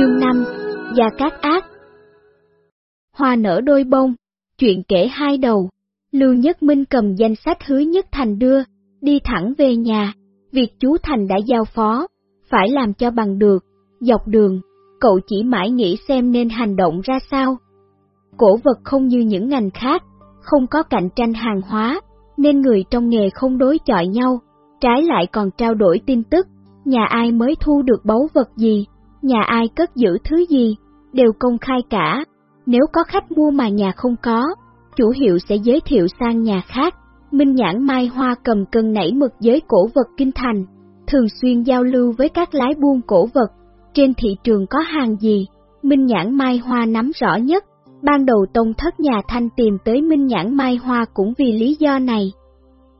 Chương 5 Gia Cát Ác Hoa nở đôi bông, chuyện kể hai đầu. Lưu Nhất Minh cầm danh sách hứa Nhất Thành đưa, đi thẳng về nhà. Việc chú Thành đã giao phó, phải làm cho bằng được. Dọc đường, cậu chỉ mãi nghĩ xem nên hành động ra sao. Cổ vật không như những ngành khác, không có cạnh tranh hàng hóa, nên người trong nghề không đối chọi nhau, trái lại còn trao đổi tin tức, nhà ai mới thu được báu vật gì, nhà ai cất giữ thứ gì, đều công khai cả. Nếu có khách mua mà nhà không có, chủ hiệu sẽ giới thiệu sang nhà khác. Minh Nhãn Mai Hoa cầm cân nảy mực giới cổ vật kinh thành, thường xuyên giao lưu với các lái buôn cổ vật. Trên thị trường có hàng gì, Minh Nhãn Mai Hoa nắm rõ nhất. Ban đầu Tông Thất Nhà Thanh tìm tới Minh Nhãn Mai Hoa cũng vì lý do này.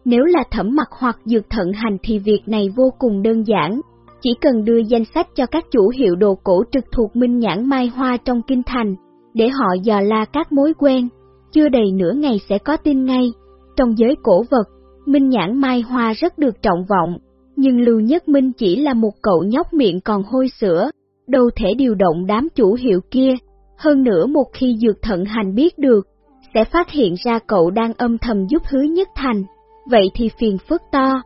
Nếu là thẩm mặt hoặc dược thận hành thì việc này vô cùng đơn giản, chỉ cần đưa danh sách cho các chủ hiệu đồ cổ trực thuộc Minh Nhãn Mai Hoa trong kinh thành, để họ dò la các mối quen, chưa đầy nửa ngày sẽ có tin ngay. Trong giới cổ vật, Minh Nhãn Mai Hoa rất được trọng vọng, nhưng Lưu Nhất Minh chỉ là một cậu nhóc miệng còn hôi sữa, đâu thể điều động đám chủ hiệu kia. Hơn nữa một khi Dược Thận Hành biết được, sẽ phát hiện ra cậu đang âm thầm giúp hứa nhất thành, vậy thì phiền phức to.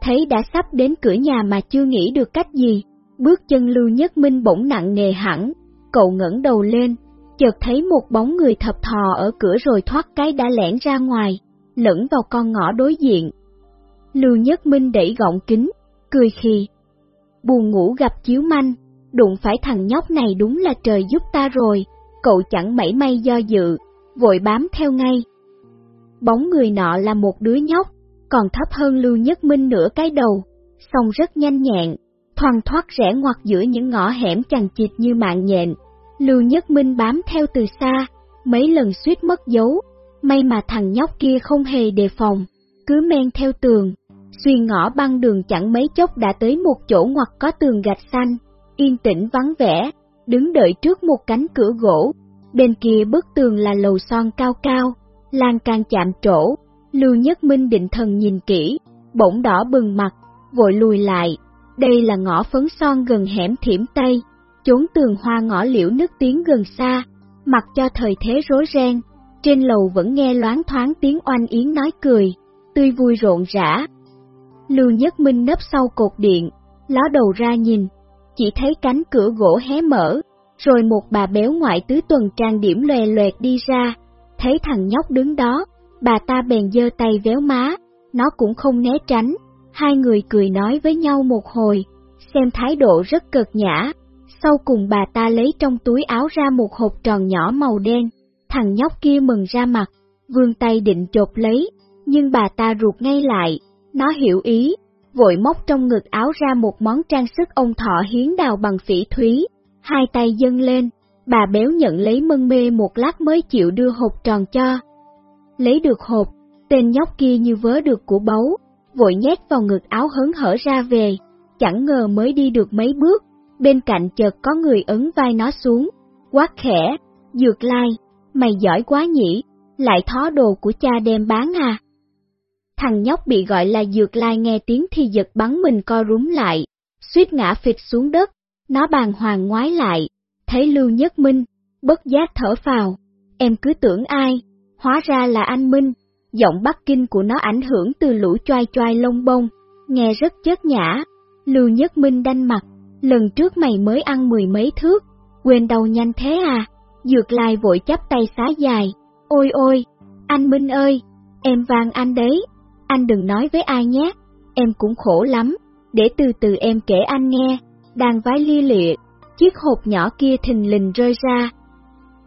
Thấy đã sắp đến cửa nhà mà chưa nghĩ được cách gì, bước chân Lưu Nhất Minh bỗng nặng nề hẳn, cậu ngẩng đầu lên, chợt thấy một bóng người thập thò ở cửa rồi thoát cái đã lẻn ra ngoài, lẫn vào con ngõ đối diện. Lưu Nhất Minh đẩy gọng kính, cười khì. Buồn ngủ gặp chiếu manh, đụng phải thằng nhóc này đúng là trời giúp ta rồi, cậu chẳng mảy may do dự, vội bám theo ngay. Bóng người nọ là một đứa nhóc, còn thấp hơn Lưu Nhất Minh nửa cái đầu, song rất nhanh nhẹn, thoăn thoát rẽ ngoặt giữa những ngõ hẻm chằng chịt như mạng nhện. Lưu Nhất Minh bám theo từ xa, mấy lần suýt mất dấu, may mà thằng nhóc kia không hề đề phòng, cứ men theo tường, xuyên ngõ băng đường chẳng mấy chốc đã tới một chỗ ngoặt có tường gạch xanh, yên tĩnh vắng vẻ, đứng đợi trước một cánh cửa gỗ, bên kia bức tường là lầu son cao cao, lan can chạm trổ, Lưu Nhất Minh định thần nhìn kỹ, bỗng đỏ bừng mặt, vội lùi lại. Đây là ngõ phấn son gần hẻm thiểm Tây, chốn tường hoa ngõ liễu nước tiếng gần xa, mặc cho thời thế rối ren. Trên lầu vẫn nghe loáng thoáng tiếng oanh yến nói cười, tươi vui rộn rã. Lưu Nhất Minh nấp sau cột điện, ló đầu ra nhìn, chỉ thấy cánh cửa gỗ hé mở, rồi một bà béo ngoại tứ tuần trang điểm lòe loẹt đi ra, thấy thằng nhóc đứng đó, bà ta bèn giơ tay véo má, nó cũng không né tránh, hai người cười nói với nhau một hồi, xem thái độ rất cực nhã. Sau cùng bà ta lấy trong túi áo ra một hộp tròn nhỏ màu đen, thằng nhóc kia mừng ra mặt, vươn tay định chộp lấy, nhưng bà ta ruột ngay lại, nó hiểu ý, vội móc trong ngực áo ra một món trang sức ông thọ hiến đào bằng phỉ thúy, hai tay dâng lên, bà béo nhận lấy mân mê một lát mới chịu đưa hộp tròn cho, lấy được hộp, tên nhóc kia như vớ được của báu, vội nhét vào ngực áo hớn hở ra về, chẳng ngờ mới đi được mấy bước, bên cạnh chợt có người ấn vai nó xuống, quát khẽ, dược lai, mày giỏi quá nhỉ, lại thó đồ của cha đem bán à. Thằng nhóc bị gọi là dược lai nghe tiếng thì giật bắn mình co rúm lại, suýt ngã phịch xuống đất, nó bàng hoàng ngoái lại, thấy Lưu Nhất Minh, bất giác thở phào, em cứ tưởng ai, hóa ra là anh Minh, giọng Bắc Kinh của nó ảnh hưởng từ lũ choai choai lông bông, nghe rất chất nhã. Lưu Nhất Minh đanh mặt, lần trước mày mới ăn mười mấy thước, quên đầu nhanh thế à? Dược lai vội chắp tay xá dài, ôi ôi, anh Minh ơi, em vang anh đấy, anh đừng nói với ai nhé, em cũng khổ lắm, để từ từ em kể anh nghe, đang vái lia lịa, chiếc hộp nhỏ kia thình lình rơi ra.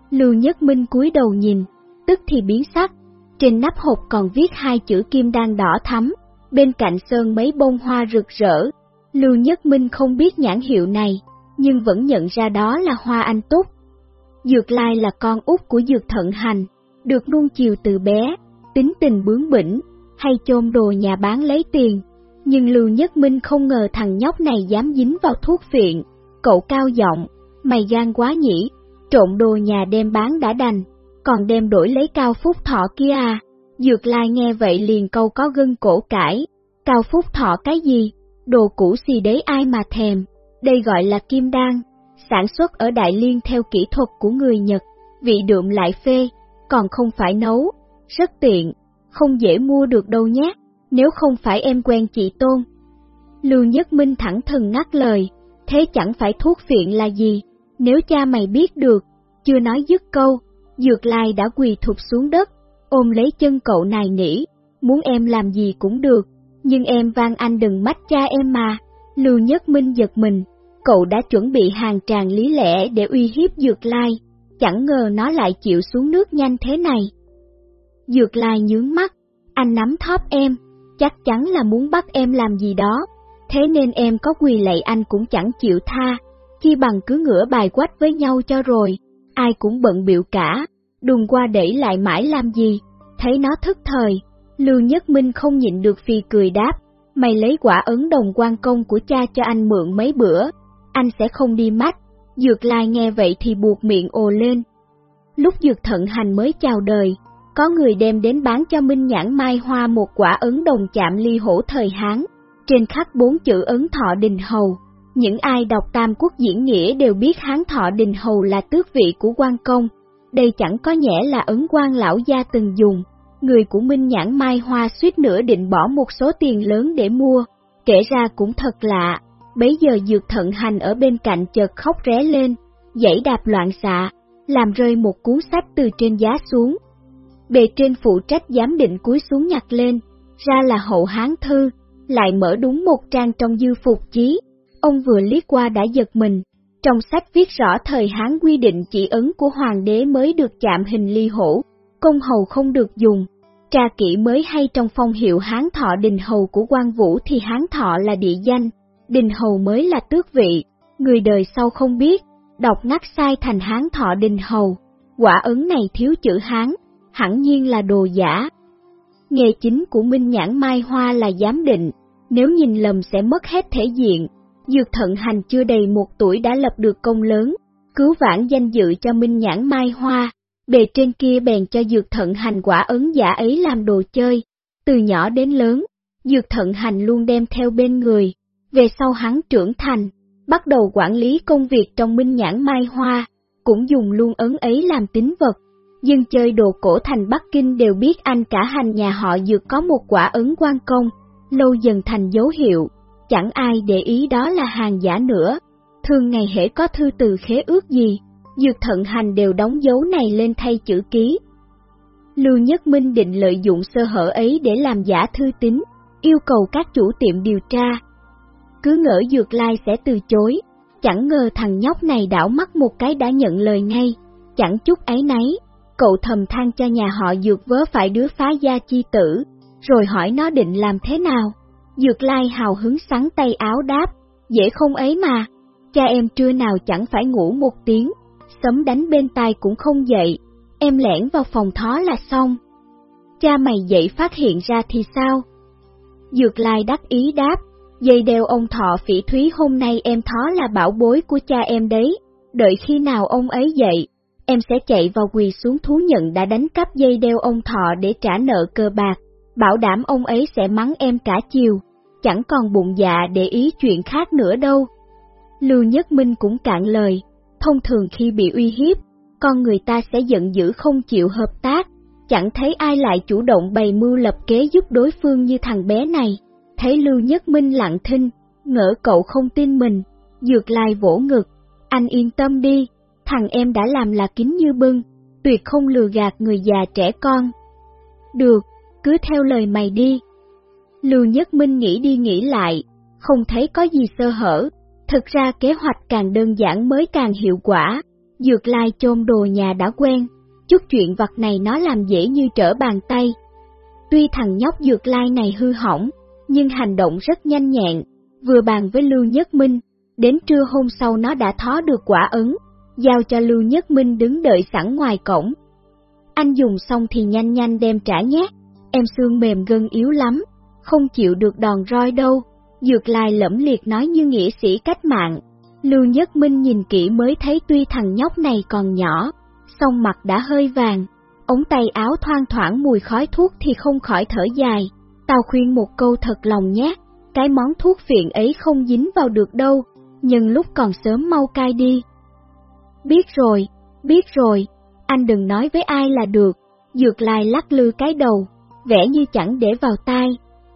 Lưu Nhất Minh cúi đầu nhìn, tức thì biến sắc. Trên nắp hộp còn viết hai chữ kim đan đỏ thắm, bên cạnh sơn mấy bông hoa rực rỡ. Lưu Nhất Minh không biết nhãn hiệu này, nhưng vẫn nhận ra đó là hoa anh túc. Dược Lai là con út của Dược Thận Hành, được nuông chiều từ bé, tính tình bướng bỉnh, hay chôn đồ nhà bán lấy tiền. Nhưng Lưu Nhất Minh không ngờ thằng nhóc này dám dính vào thuốc phiện, cậu cao giọng, mày gan quá nhỉ, trộn đồ nhà đem bán đã đành, còn đem đổi lấy cao phúc thọ kia à? Dược lai nghe vậy liền câu có gân cổ cãi, cao phúc thọ cái gì, đồ cũ xì đấy ai mà thèm, đây gọi là kim đan, sản xuất ở Đại Liên theo kỹ thuật của người Nhật, vị đượm lại phê, còn không phải nấu, rất tiện, không dễ mua được đâu nhé, nếu không phải em quen chị Tôn. Lưu Nhất Minh thẳng thừng ngắt lời, thế chẳng phải thuốc phiện là gì, nếu cha mày biết được, chưa nói dứt câu, Dược Lai đã quỳ thụp xuống đất, ôm lấy chân cậu nài nỉ, muốn em làm gì cũng được, nhưng em van anh đừng mách cha em mà. Lưu Nhất Minh giật mình, cậu đã chuẩn bị hàng tràng lý lẽ để uy hiếp Dược Lai, chẳng ngờ nó lại chịu xuống nước nhanh thế này. Dược Lai nhướng mắt, anh nắm thóp em, chắc chắn là muốn bắt em làm gì đó, thế nên em có quỳ lạy anh cũng chẳng chịu tha, chi bằng cứ ngửa bài quách với nhau cho rồi, ai cũng bận biểu cả, đùng qua để lại mãi làm gì, thấy nó thức thời, Lưu Nhất Minh không nhịn được phi cười đáp, mày lấy quả ấn đồng quan công của cha cho anh mượn mấy bữa, anh sẽ không đi mắt, Dược Lai nghe vậy thì buộc miệng ồ lên. Lúc Dược Thận Hành mới chào đời, có người đem đến bán cho Minh Nhãn Mai Hoa một quả ấn đồng chạm ly hổ thời Hán, trên khắc bốn chữ ấn thọ đình hầu. Những ai đọc Tam Quốc diễn nghĩa đều biết Hán thọ đình hầu là tước vị của quan công, đây chẳng có nhẽ là ấn quan lão gia từng dùng. Người của Minh Nhãn Mai Hoa suýt nữa định bỏ một số tiền lớn để mua, kể ra cũng thật lạ, bấy giờ dược thận hành ở bên cạnh chợt khóc ré lên, dãy đạp loạn xạ, làm rơi một cuốn sách từ trên giá xuống. Bề trên phụ trách giám định cúi xuống nhặt lên, ra là hậu hán thư, lại mở đúng một trang trong dư phục chí. Ông vừa liếc qua đã giật mình, trong sách viết rõ thời Hán quy định chỉ ấn của hoàng đế mới được chạm hình ly hổ, công hầu không được dùng. Tra kỹ mới hay trong phong hiệu Hán thọ đình hầu của quan vũ thì Hán thọ là địa danh, đình hầu mới là tước vị, người đời sau không biết, đọc ngắt sai thành Hán thọ đình hầu. Quả ấn này thiếu chữ Hán, hẳn nhiên là đồ giả. Nghề chính của Minh Nhãn Mai Hoa là giám định, nếu nhìn lầm sẽ mất hết thể diện. Dược thận hành chưa đầy một tuổi đã lập được công lớn, cứu vãn danh dự cho Minh Nhãn Mai Hoa, bề trên kia bèn cho dược thận hành quả ấn giả ấy làm đồ chơi. Từ nhỏ đến lớn, dược thận hành luôn đem theo bên người, về sau hắn trưởng thành, bắt đầu quản lý công việc trong Minh Nhãn Mai Hoa, cũng dùng luôn ấn ấy làm tính vật. Dân chơi đồ cổ thành Bắc Kinh đều biết anh cả hành nhà họ dược có một quả ấn quan công, lâu dần thành dấu hiệu, chẳng ai để ý đó là hàng giả nữa. Thường ngày hễ có thư từ khế ước gì, dược thận hành đều đóng dấu này lên thay chữ ký. Lưu Nhất Minh định lợi dụng sơ hở ấy để làm giả thư tín, yêu cầu các chủ tiệm điều tra. Cứ ngỡ dược lai sẽ từ chối, chẳng ngờ thằng nhóc này đảo mắt một cái đã nhận lời ngay, chẳng chút ấy nấy, cậu thầm than cho nhà họ dược vớ phải đứa phá gia chi tử, rồi hỏi nó định làm thế nào. Dược lai hào hứng sắn tay áo đáp, dễ không ấy mà, cha em trưa nào chẳng phải ngủ một tiếng, sấm đánh bên tai cũng không dậy, em lẻn vào phòng thó là xong. Cha mày dậy phát hiện ra thì sao? Dược lai đắc ý đáp, dây đeo ông thọ phỉ thúy hôm nay em thó là bảo bối của cha em đấy, đợi khi nào ông ấy dậy, em sẽ chạy vào quỳ xuống thú nhận đã đánh cắp dây đeo ông thọ để trả nợ cơ bạc bảo đảm ông ấy sẽ mắng em cả chiều, chẳng còn bụng dạ để ý chuyện khác nữa đâu. Lưu Nhất Minh cũng cạn lời, thông thường khi bị uy hiếp, con người ta sẽ giận dữ không chịu hợp tác, chẳng thấy ai lại chủ động bày mưu lập kế giúp đối phương như thằng bé này. Thấy Lưu Nhất Minh lặng thinh, ngỡ cậu không tin mình, dược lai vỗ ngực, anh yên tâm đi, thằng em đã làm là kính như bưng, tuyệt không lừa gạt người già trẻ con. Được, cứ theo lời mày đi. Lưu Nhất Minh nghĩ đi nghĩ lại, không thấy có gì sơ hở, thực ra kế hoạch càng đơn giản mới càng hiệu quả, dược lai chôn đồ nhà đã quen, chút chuyện vặt này nó làm dễ như trở bàn tay. Tuy thằng nhóc dược lai này hư hỏng, nhưng hành động rất nhanh nhẹn, vừa bàn với Lưu Nhất Minh, đến trưa hôm sau nó đã thó được quả ấn, giao cho Lưu Nhất Minh đứng đợi sẵn ngoài cổng. Anh dùng xong thì nhanh nhanh đem trả nhé em xương mềm gân yếu lắm, không chịu được đòn roi đâu. Dược lai lẫm liệt nói như nghĩa sĩ cách mạng. Lưu Nhất Minh nhìn kỹ mới thấy tuy thằng nhóc này còn nhỏ, song mặt đã hơi vàng, ống tay áo thoang thoảng mùi khói thuốc thì không khỏi thở dài. Tao khuyên một câu thật lòng nhé, cái món thuốc phiện ấy không dính vào được đâu, nhưng lúc còn sớm mau cai đi, Biết rồi, biết rồi, anh đừng nói với ai là được. Dược lai lắc lư cái đầu, vẻ như chẳng để vào tai,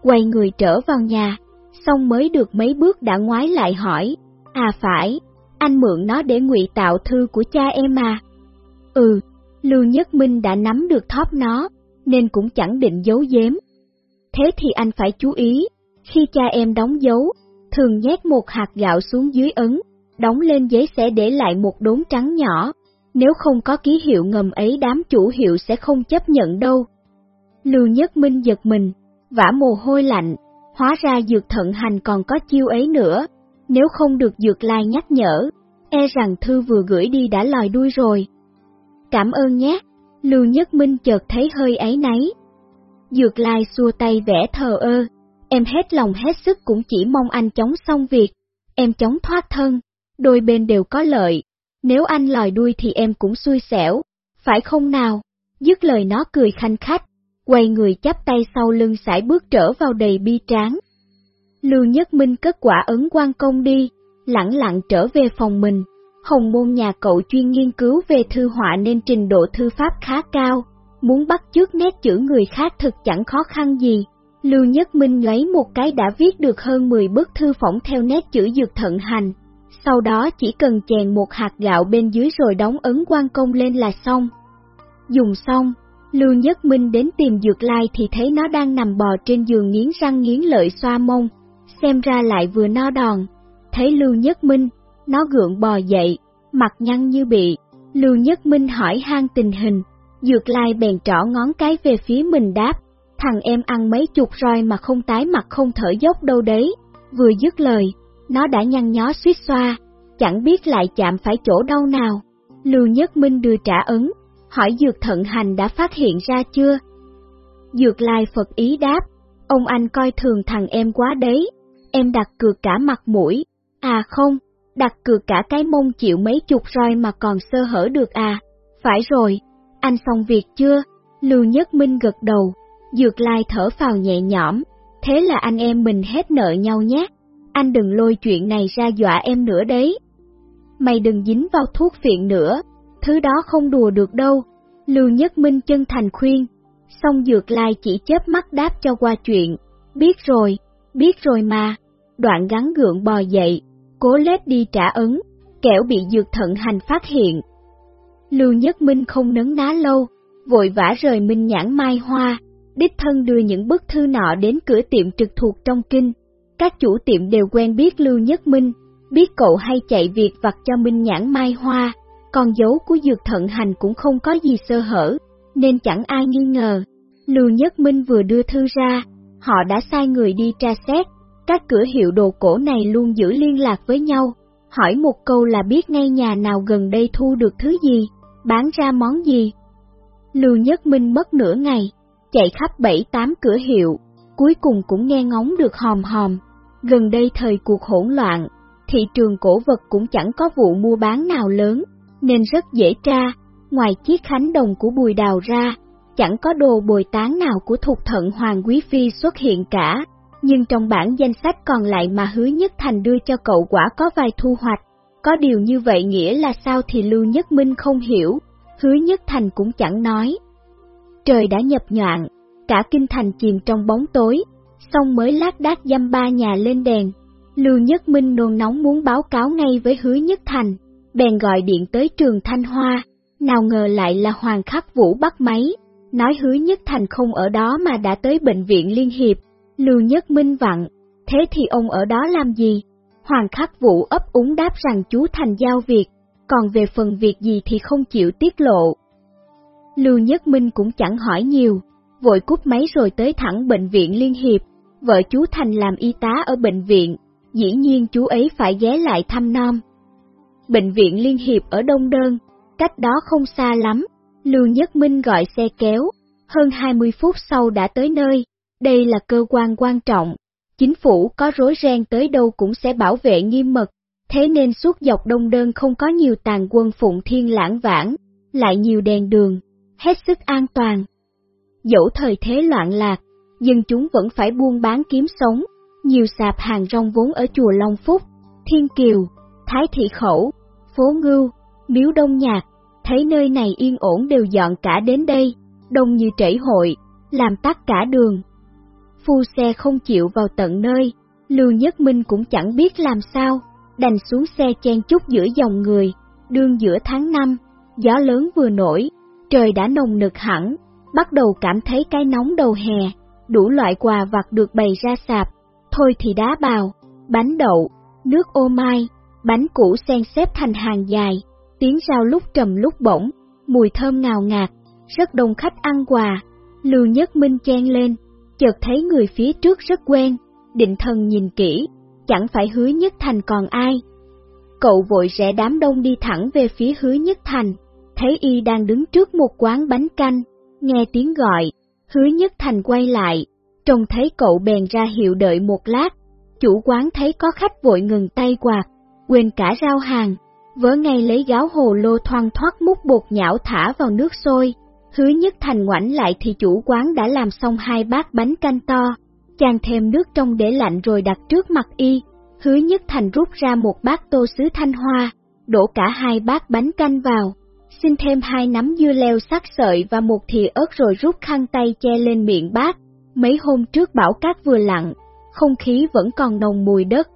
quay người trở vào nhà, xong mới được mấy bước đã ngoái lại hỏi, à phải, anh mượn nó để ngụy tạo thư của cha em à? Ừ, Lưu Nhất Minh đã nắm được thóp nó, nên cũng chẳng định giấu giếm. Thế thì anh phải chú ý, khi cha em đóng dấu, thường nhét một hạt gạo xuống dưới ấn, đóng lên giấy sẽ để lại một đốm trắng nhỏ, nếu không có ký hiệu ngầm ấy đám chủ hiệu sẽ không chấp nhận đâu. Lưu Nhất Minh giật mình, vả mồ hôi lạnh, hóa ra dược thận hành còn có chiêu ấy nữa, nếu không được dược lai nhắc nhở, e rằng thư vừa gửi đi đã lòi đuôi rồi. Cảm ơn nhé, Lưu Nhất Minh chợt thấy hơi ấy nấy. Dược lai xua tay vẽ thờ ơ, em hết lòng hết sức cũng chỉ mong anh chống xong việc, em chống thoát thân, đôi bên đều có lợi, nếu anh lòi đuôi thì em cũng xui xẻo, phải không nào? Dứt lời nó cười khanh khách, quay người chắp tay sau lưng sải bước trở vào đầy bi tráng. Lưu Nhất Minh cất quả ấn quan công đi, lặng lặng trở về phòng mình. Hồng môn nhà cậu chuyên nghiên cứu về thư họa nên trình độ thư pháp khá cao, muốn bắt chước nét chữ người khác thực chẳng khó khăn gì. Lưu Nhất Minh lấy một cái đã viết được hơn 10 bức thư phỏng theo nét chữ dược thận hành, sau đó chỉ cần chèn một hạt gạo bên dưới rồi đóng ấn quan công lên là xong. Dùng xong, Lưu Nhất Minh đến tìm Dược Lai thì thấy nó đang nằm bò trên giường nghiến răng nghiến lợi xoa mông, xem ra lại vừa no đòn. Thấy Lưu Nhất Minh, nó gượng bò dậy, mặt nhăn như bị. Lưu Nhất Minh hỏi han tình hình, Dược Lai bèn trỏ ngón cái về phía mình đáp, thằng em ăn mấy chục roi mà không tái mặt không thở dốc đâu đấy. Vừa dứt lời, nó đã nhăn nhó suýt xoa, chẳng biết lại chạm phải chỗ đâu nào. Lưu Nhất Minh đưa trả ứng hỏi Dược Thận Hành đã phát hiện ra chưa? Dược Lai Phật ý đáp, ông anh coi thường thằng em quá đấy, em đặt cược cả mặt mũi, à không, đặt cược cả cái mông chịu mấy chục roi mà còn sơ hở được à, phải rồi, anh xong việc chưa? Lưu Nhất Minh gật đầu, Dược Lai thở phào nhẹ nhõm, thế là anh em mình hết nợ nhau nhé, anh đừng lôi chuyện này ra dọa em nữa đấy. Mày đừng dính vào thuốc phiện nữa, thứ đó không đùa được đâu. Lưu Nhất Minh chân thành khuyên, xong Dược Lai chỉ chớp mắt đáp cho qua chuyện, biết rồi, biết rồi mà, đoạn gắn gượng bò dậy, cố lết đi trả ấn, kẻo bị Dược Thận Hành phát hiện. Lưu Nhất Minh không nấn ná lâu, vội vã rời Minh nhãn mai hoa, đích thân đưa những bức thư nọ đến cửa tiệm trực thuộc trong kinh. Các chủ tiệm đều quen biết Lưu Nhất Minh, biết cậu hay chạy việc vặt cho Minh nhãn mai hoa, con dấu của dược thận hành cũng không có gì sơ hở, nên chẳng ai nghi ngờ. Lưu Nhất Minh vừa đưa thư ra, họ đã sai người đi tra xét, các cửa hiệu đồ cổ này luôn giữ liên lạc với nhau, hỏi một câu là biết ngay nhà nào gần đây thu được thứ gì, bán ra món gì. Lưu Nhất Minh mất nửa ngày, chạy khắp bảy tám cửa hiệu, cuối cùng cũng nghe ngóng được hòm hòm. Gần đây thời cuộc hỗn loạn, thị trường cổ vật cũng chẳng có vụ mua bán nào lớn, nên rất dễ tra, ngoài chiếc khánh đồng của Bùi Đào ra, chẳng có đồ bồi tán nào của thuộc thận Hoàng Quý Phi xuất hiện cả, nhưng trong bản danh sách còn lại mà Hứa Nhất Thành đưa cho cậu quả có vài thu hoạch, có điều như vậy nghĩa là sao thì Lưu Nhất Minh không hiểu, Hứa Nhất Thành cũng chẳng nói. Trời đã nhập nhọn, cả kinh thành chìm trong bóng tối, xong mới lát đác dăm ba nhà lên đèn. Lưu Nhất Minh nôn nóng muốn báo cáo ngay với Hứa Nhất Thành, bèn gọi điện tới trường Thanh Hoa, nào ngờ lại là Hoàng Khắc Vũ bắt máy, nói Hứa Nhất Thành không ở đó mà đã tới bệnh viện Liên Hiệp. Lưu Nhất Minh vặn, thế thì ông ở đó làm gì? Hoàng Khắc Vũ ấp úng đáp rằng chú Thành giao việc, còn về phần việc gì thì không chịu tiết lộ. Lưu Nhất Minh cũng chẳng hỏi nhiều, vội cúp máy rồi tới thẳng bệnh viện Liên Hiệp, vợ chú Thành làm y tá ở bệnh viện, dĩ nhiên chú ấy phải ghé lại thăm non. Bệnh viện Liên Hiệp ở Đông Đơn, cách đó không xa lắm, Lưu Nhất Minh gọi xe kéo, hơn 20 phút sau đã tới nơi, đây là cơ quan quan trọng, chính phủ có rối ren tới đâu cũng sẽ bảo vệ nghiêm mật, thế nên suốt dọc Đông Đơn không có nhiều tàn quân phụng thiên lãng vãng, lại nhiều đèn đường, hết sức an toàn. Dẫu thời thế loạn lạc, dân chúng vẫn phải buôn bán kiếm sống, nhiều sạp hàng rong vốn ở chùa Long Phúc, Thiên Kiều, Thái Thị Khẩu, Phố Ngưu, miếu đông nhạc, thấy nơi này yên ổn đều dọn cả đến đây, đông như trễ hội, làm tắt cả đường. Phu xe không chịu vào tận nơi, Lưu Nhất Minh cũng chẳng biết làm sao, đành xuống xe chen chút giữa dòng người, đương giữa tháng năm gió lớn vừa nổi, trời đã nồng nực hẳn, bắt đầu cảm thấy cái nóng đầu hè, đủ loại quà vặt được bày ra sạp, thôi thì đá bào, bánh đậu, nước ô mai, bánh củ xen xếp thành hàng dài, tiếng rau lúc trầm lúc bổng, mùi thơm ngào ngạt, rất đông khách ăn quà. Lưu Nhất Minh chen lên, chợt thấy người phía trước rất quen, định thần nhìn kỹ, chẳng phải hứa nhất thành còn ai. Cậu vội rẽ đám đông đi thẳng về phía hứa nhất thành, thấy y đang đứng trước một quán bánh canh, nghe tiếng gọi, hứa nhất thành quay lại, trông thấy cậu bèn ra hiệu đợi một lát, chủ quán thấy có khách vội ngừng tay quạt, quên cả rau hàng, vỡ ngay lấy gáo hồ lô thoang thoát múc bột nhão thả vào nước sôi. Hứa nhất thành ngoảnh lại thì chủ quán đã làm xong hai bát bánh canh to, chàng thêm nước trong để lạnh rồi đặt trước mặt y. Hứa nhất thành rút ra một bát tô sứ thanh hoa, đổ cả hai bát bánh canh vào, xin thêm hai nắm dưa leo sắc sợi và một thìa ớt rồi rút khăn tay che lên miệng bát. Mấy hôm trước bão cát vừa lặng, không khí vẫn còn nồng mùi đất.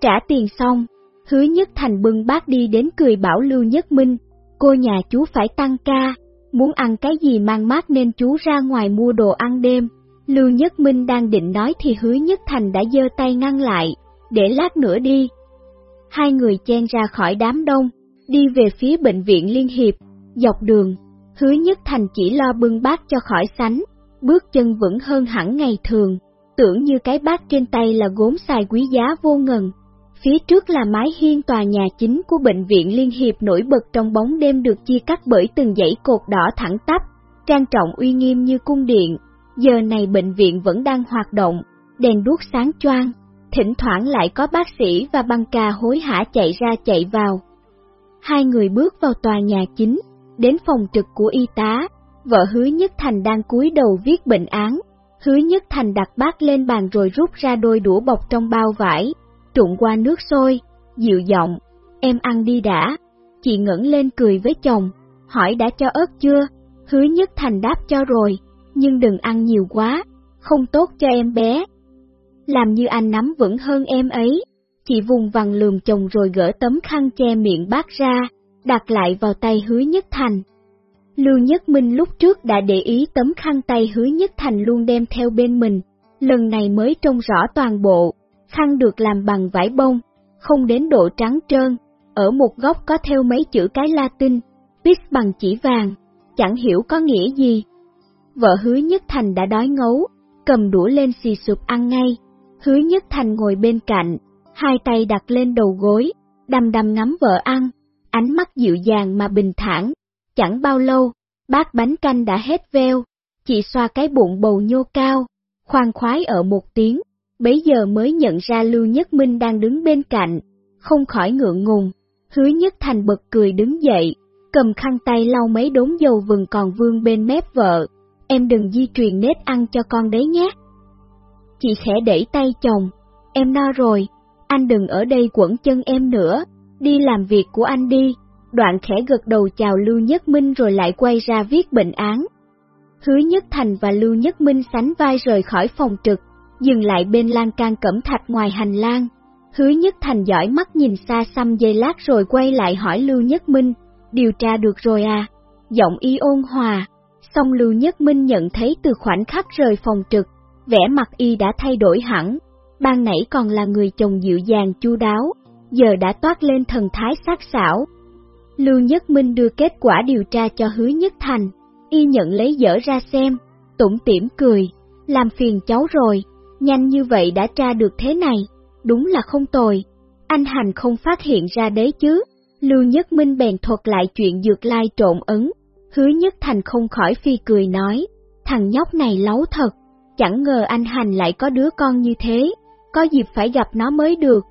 Trả tiền xong, hứa nhất thành bưng bát đi đến cười bảo Lưu Nhất Minh, cô nhà chú phải tăng ca, muốn ăn cái gì mang mát nên chú ra ngoài mua đồ ăn đêm. Lưu Nhất Minh đang định nói thì hứa Nhất Thành đã giơ tay ngăn lại, để lát nữa đi. Hai người chen ra khỏi đám đông, đi về phía bệnh viện Liên Hiệp, dọc đường, hứa Nhất Thành chỉ lo bưng bát cho khỏi sánh, bước chân vững hơn hẳn ngày thường, tưởng như cái bát trên tay là gốm xài quý giá vô ngần. Phía trước là mái hiên tòa nhà chính của bệnh viện Liên Hiệp nổi bật trong bóng đêm được chia cắt bởi từng dãy cột đỏ thẳng tắp, trang trọng uy nghiêm như cung điện. Giờ này bệnh viện vẫn đang hoạt động, đèn đuốc sáng choang, thỉnh thoảng lại có bác sĩ và băng ca hối hả chạy ra chạy vào. Hai người bước vào tòa nhà chính, đến phòng trực của y tá, vợ hứa nhất thành đang cúi đầu viết bệnh án. Hứa nhất thành đặt bát lên bàn rồi rút ra đôi đũa bọc trong bao vải, trụng qua nước sôi, dịu giọng, em ăn đi đã. Chị ngẩng lên cười với chồng, hỏi đã cho ớt chưa? Hứa nhất thành đáp cho rồi, nhưng đừng ăn nhiều quá, không tốt cho em bé. Làm như anh nắm vững hơn em ấy. Chị vùng vằng lườm chồng rồi gỡ tấm khăn che miệng bác ra, đặt lại vào tay hứa nhất thành. Lưu Nhất Minh lúc trước đã để ý tấm khăn tay hứa nhất thành luôn đem theo bên mình, lần này mới trông rõ toàn bộ, khăn được làm bằng vải bông, không đến độ trắng trơn, ở một góc có theo mấy chữ cái Latin, viết bằng chỉ vàng, chẳng hiểu có nghĩa gì. Vợ hứa nhất thành đã đói ngấu, cầm đũa lên xì sụp ăn ngay, hứa nhất thành ngồi bên cạnh, hai tay đặt lên đầu gối, đầm đầm ngắm vợ ăn, ánh mắt dịu dàng mà bình thản. Chẳng bao lâu, bát bánh canh đã hết veo, chị xoa cái bụng bầu nhô cao, khoan khoái ở một tiếng, bấy giờ mới nhận ra Lưu Nhất Minh đang đứng bên cạnh, không khỏi ngượng ngùng, hứa nhất thành bật cười đứng dậy, cầm khăn tay lau mấy đốm dầu vừng còn vương bên mép vợ, em đừng di truyền nếp ăn cho con đấy nhé. Chị khẽ đẩy tay chồng, em no rồi, anh đừng ở đây quẩn chân em nữa, đi làm việc của anh đi. Đoạn khẽ gật đầu chào Lưu Nhất Minh rồi lại quay ra viết bệnh án. Hứa Nhất Thành và Lưu Nhất Minh sánh vai rời khỏi phòng trực, dừng lại bên lan can cẩm thạch ngoài hành lang. Hứa Nhất Thành giỏi mắt nhìn xa xăm dây lát rồi quay lại hỏi Lưu Nhất Minh, điều tra được rồi à? Giọng y ôn hòa, song Lưu Nhất Minh nhận thấy từ khoảnh khắc rời phòng trực, vẻ mặt y đã thay đổi hẳn, ban nãy còn là người chồng dịu dàng chu đáo, giờ đã toát lên thần thái sắc sảo. Lưu Nhất Minh đưa kết quả điều tra cho Hứa Nhất Thành, y nhận lấy dở ra xem, tủm tỉm cười, làm phiền cháu rồi, nhanh như vậy đã tra được thế này, đúng là không tồi, anh Hành không phát hiện ra đấy chứ. Lưu Nhất Minh bèn thuật lại chuyện dược lai trộn ấn, hứa Nhất Thành không khỏi phi cười nói, thằng nhóc này lấu thật, chẳng ngờ anh Hành lại có đứa con như thế, có dịp phải gặp nó mới được.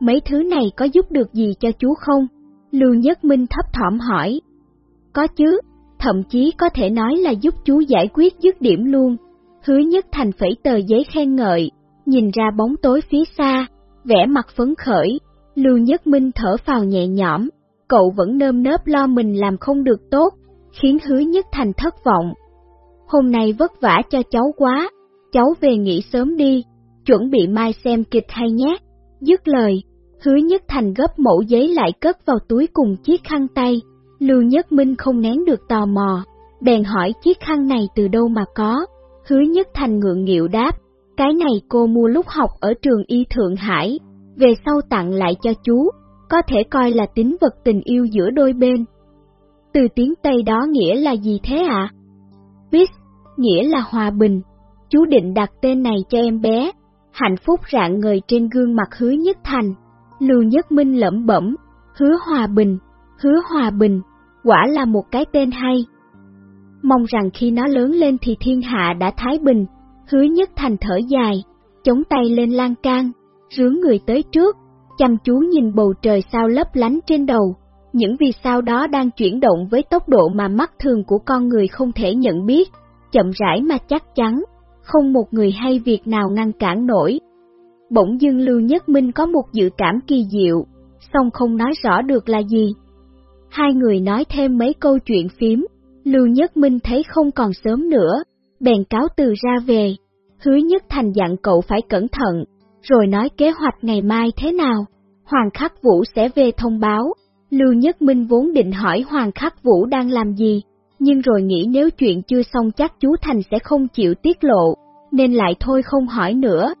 Mấy thứ này có giúp được gì cho chú không? Lưu Nhất Minh thấp thỏm hỏi. Có chứ, thậm chí có thể nói là giúp chú giải quyết dứt điểm luôn. Hứa Nhất Thành phẩy tờ giấy khen ngợi, nhìn ra bóng tối phía xa, vẻ mặt phấn khởi, Lưu Nhất Minh thở phào nhẹ nhõm, cậu vẫn nơm nớp lo mình làm không được tốt, khiến hứa nhất thành thất vọng. Hôm nay vất vả cho cháu quá, cháu về nghỉ sớm đi, chuẩn bị mai xem kịch hay nhé. Dứt lời, hứa nhất thành gấp mẫu giấy lại cất vào túi cùng chiếc khăn tay, Lưu Nhất Minh không nén được tò mò, bèn hỏi chiếc khăn này từ đâu mà có, hứa nhất thành ngượng nghịu đáp, cái này cô mua lúc học ở trường y Thượng Hải, về sau tặng lại cho chú, có thể coi là tính vật tình yêu giữa đôi bên. Từ tiếng Tây đó nghĩa là gì thế ạ? À? Peace, nghĩa là hòa bình. Chú định đặt tên này cho em bé. Hạnh phúc rạng ngời trên gương mặt hứa nhất thành. Lưu Nhất Minh lẩm bẩm, hứa hòa bình, hứa hòa bình, quả là một cái tên hay. Mong rằng khi nó lớn lên thì thiên hạ đã thái bình, hứa nhất thành thở dài, chống tay lên lan can, rướng người tới trước, chăm chú nhìn bầu trời sao lấp lánh trên đầu. Những vì sao đó đang chuyển động với tốc độ mà mắt thường của con người không thể nhận biết, chậm rãi mà chắc chắn, không một người hay việc nào ngăn cản nổi. Bỗng dưng Lưu Nhất Minh có một dự cảm kỳ diệu, song không nói rõ được là gì. Hai người nói thêm mấy câu chuyện phím, Lưu Nhất Minh thấy không còn sớm nữa, bèn cáo từ ra về. Hứa Nhất Thành dặn cậu phải cẩn thận, rồi nói kế hoạch ngày mai thế nào. Hoàng Khắc Vũ sẽ về thông báo. Lưu Nhất Minh vốn định hỏi Hoàng Khắc Vũ đang làm gì, nhưng rồi nghĩ nếu chuyện chưa xong chắc chú Thành sẽ không chịu tiết lộ, nên lại thôi không hỏi nữa.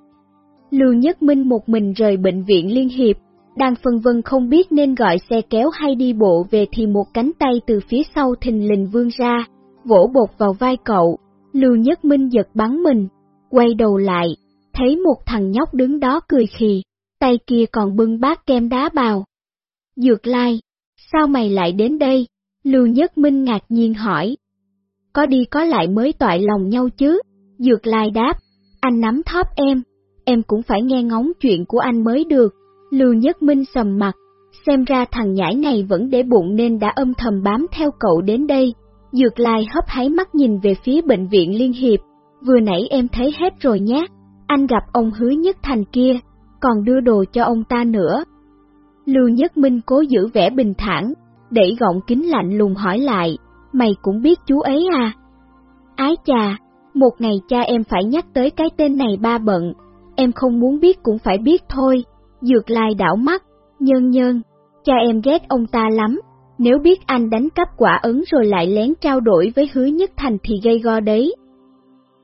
Lưu Nhất Minh một mình rời bệnh viện Liên Hiệp, đang phân vân không biết nên gọi xe kéo hay đi bộ về thì một cánh tay từ phía sau thình lình vươn ra, vỗ bột vào vai cậu, Lưu Nhất Minh giật bắn mình, quay đầu lại, thấy một thằng nhóc đứng đó cười khì, tay kia còn bưng bát kem đá bào. Dược lai, sao mày lại đến đây? Lưu Nhất Minh ngạc nhiên hỏi. Có đi có lại mới toại lòng nhau chứ? Dược lai đáp, anh nắm thóp em, em cũng phải nghe ngóng chuyện của anh mới được. Lưu Nhất Minh sầm mặt, xem ra thằng nhãi này vẫn để bụng nên đã âm thầm bám theo cậu đến đây. Dược lai hấp háy mắt nhìn về phía bệnh viện Liên Hiệp, vừa nãy em thấy hết rồi nhé, anh gặp ông hứa nhất thành kia, còn đưa đồ cho ông ta nữa. Lưu Nhất Minh cố giữ vẻ bình thản, đẩy gọng kính lạnh lùng hỏi lại, mày cũng biết chú ấy à? Ái chà, một ngày cha em phải nhắc tới cái tên này ba bận, em không muốn biết cũng phải biết thôi. Dược lai đảo mắt, nhân nhân, cha em ghét ông ta lắm, nếu biết anh đánh cắp quả ấn rồi lại lén trao đổi với hứa nhất thành thì gây go đấy.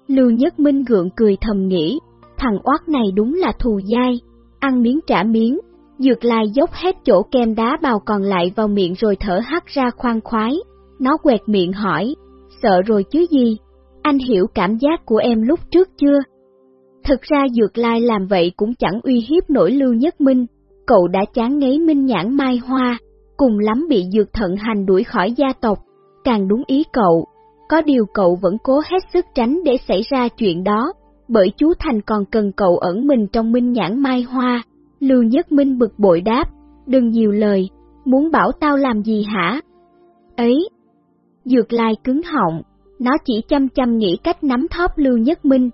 Lưu Nhất Minh gượng cười thầm nghĩ, thằng oát này đúng là thù dai, ăn miếng trả miếng, dược lai dốc hết chỗ kem đá bào còn lại vào miệng rồi thở hắt ra khoan khoái, nó quẹt miệng hỏi, sợ rồi chứ gì, anh hiểu cảm giác của em lúc trước chưa? Thực ra Dược Lai làm vậy cũng chẳng uy hiếp nổi Lưu Nhất Minh, cậu đã chán ngấy Minh nhãn mai hoa, cùng lắm bị Dược Thận Hành đuổi khỏi gia tộc, càng đúng ý cậu. Có điều cậu vẫn cố hết sức tránh để xảy ra chuyện đó, bởi chú Thành còn cần cậu ẩn mình trong Minh nhãn mai hoa. Lưu Nhất Minh bực bội đáp, đừng nhiều lời, muốn bảo tao làm gì hả? Ấy! Dược Lai cứng họng, nó chỉ chăm chăm nghĩ cách nắm thóp Lưu Nhất Minh,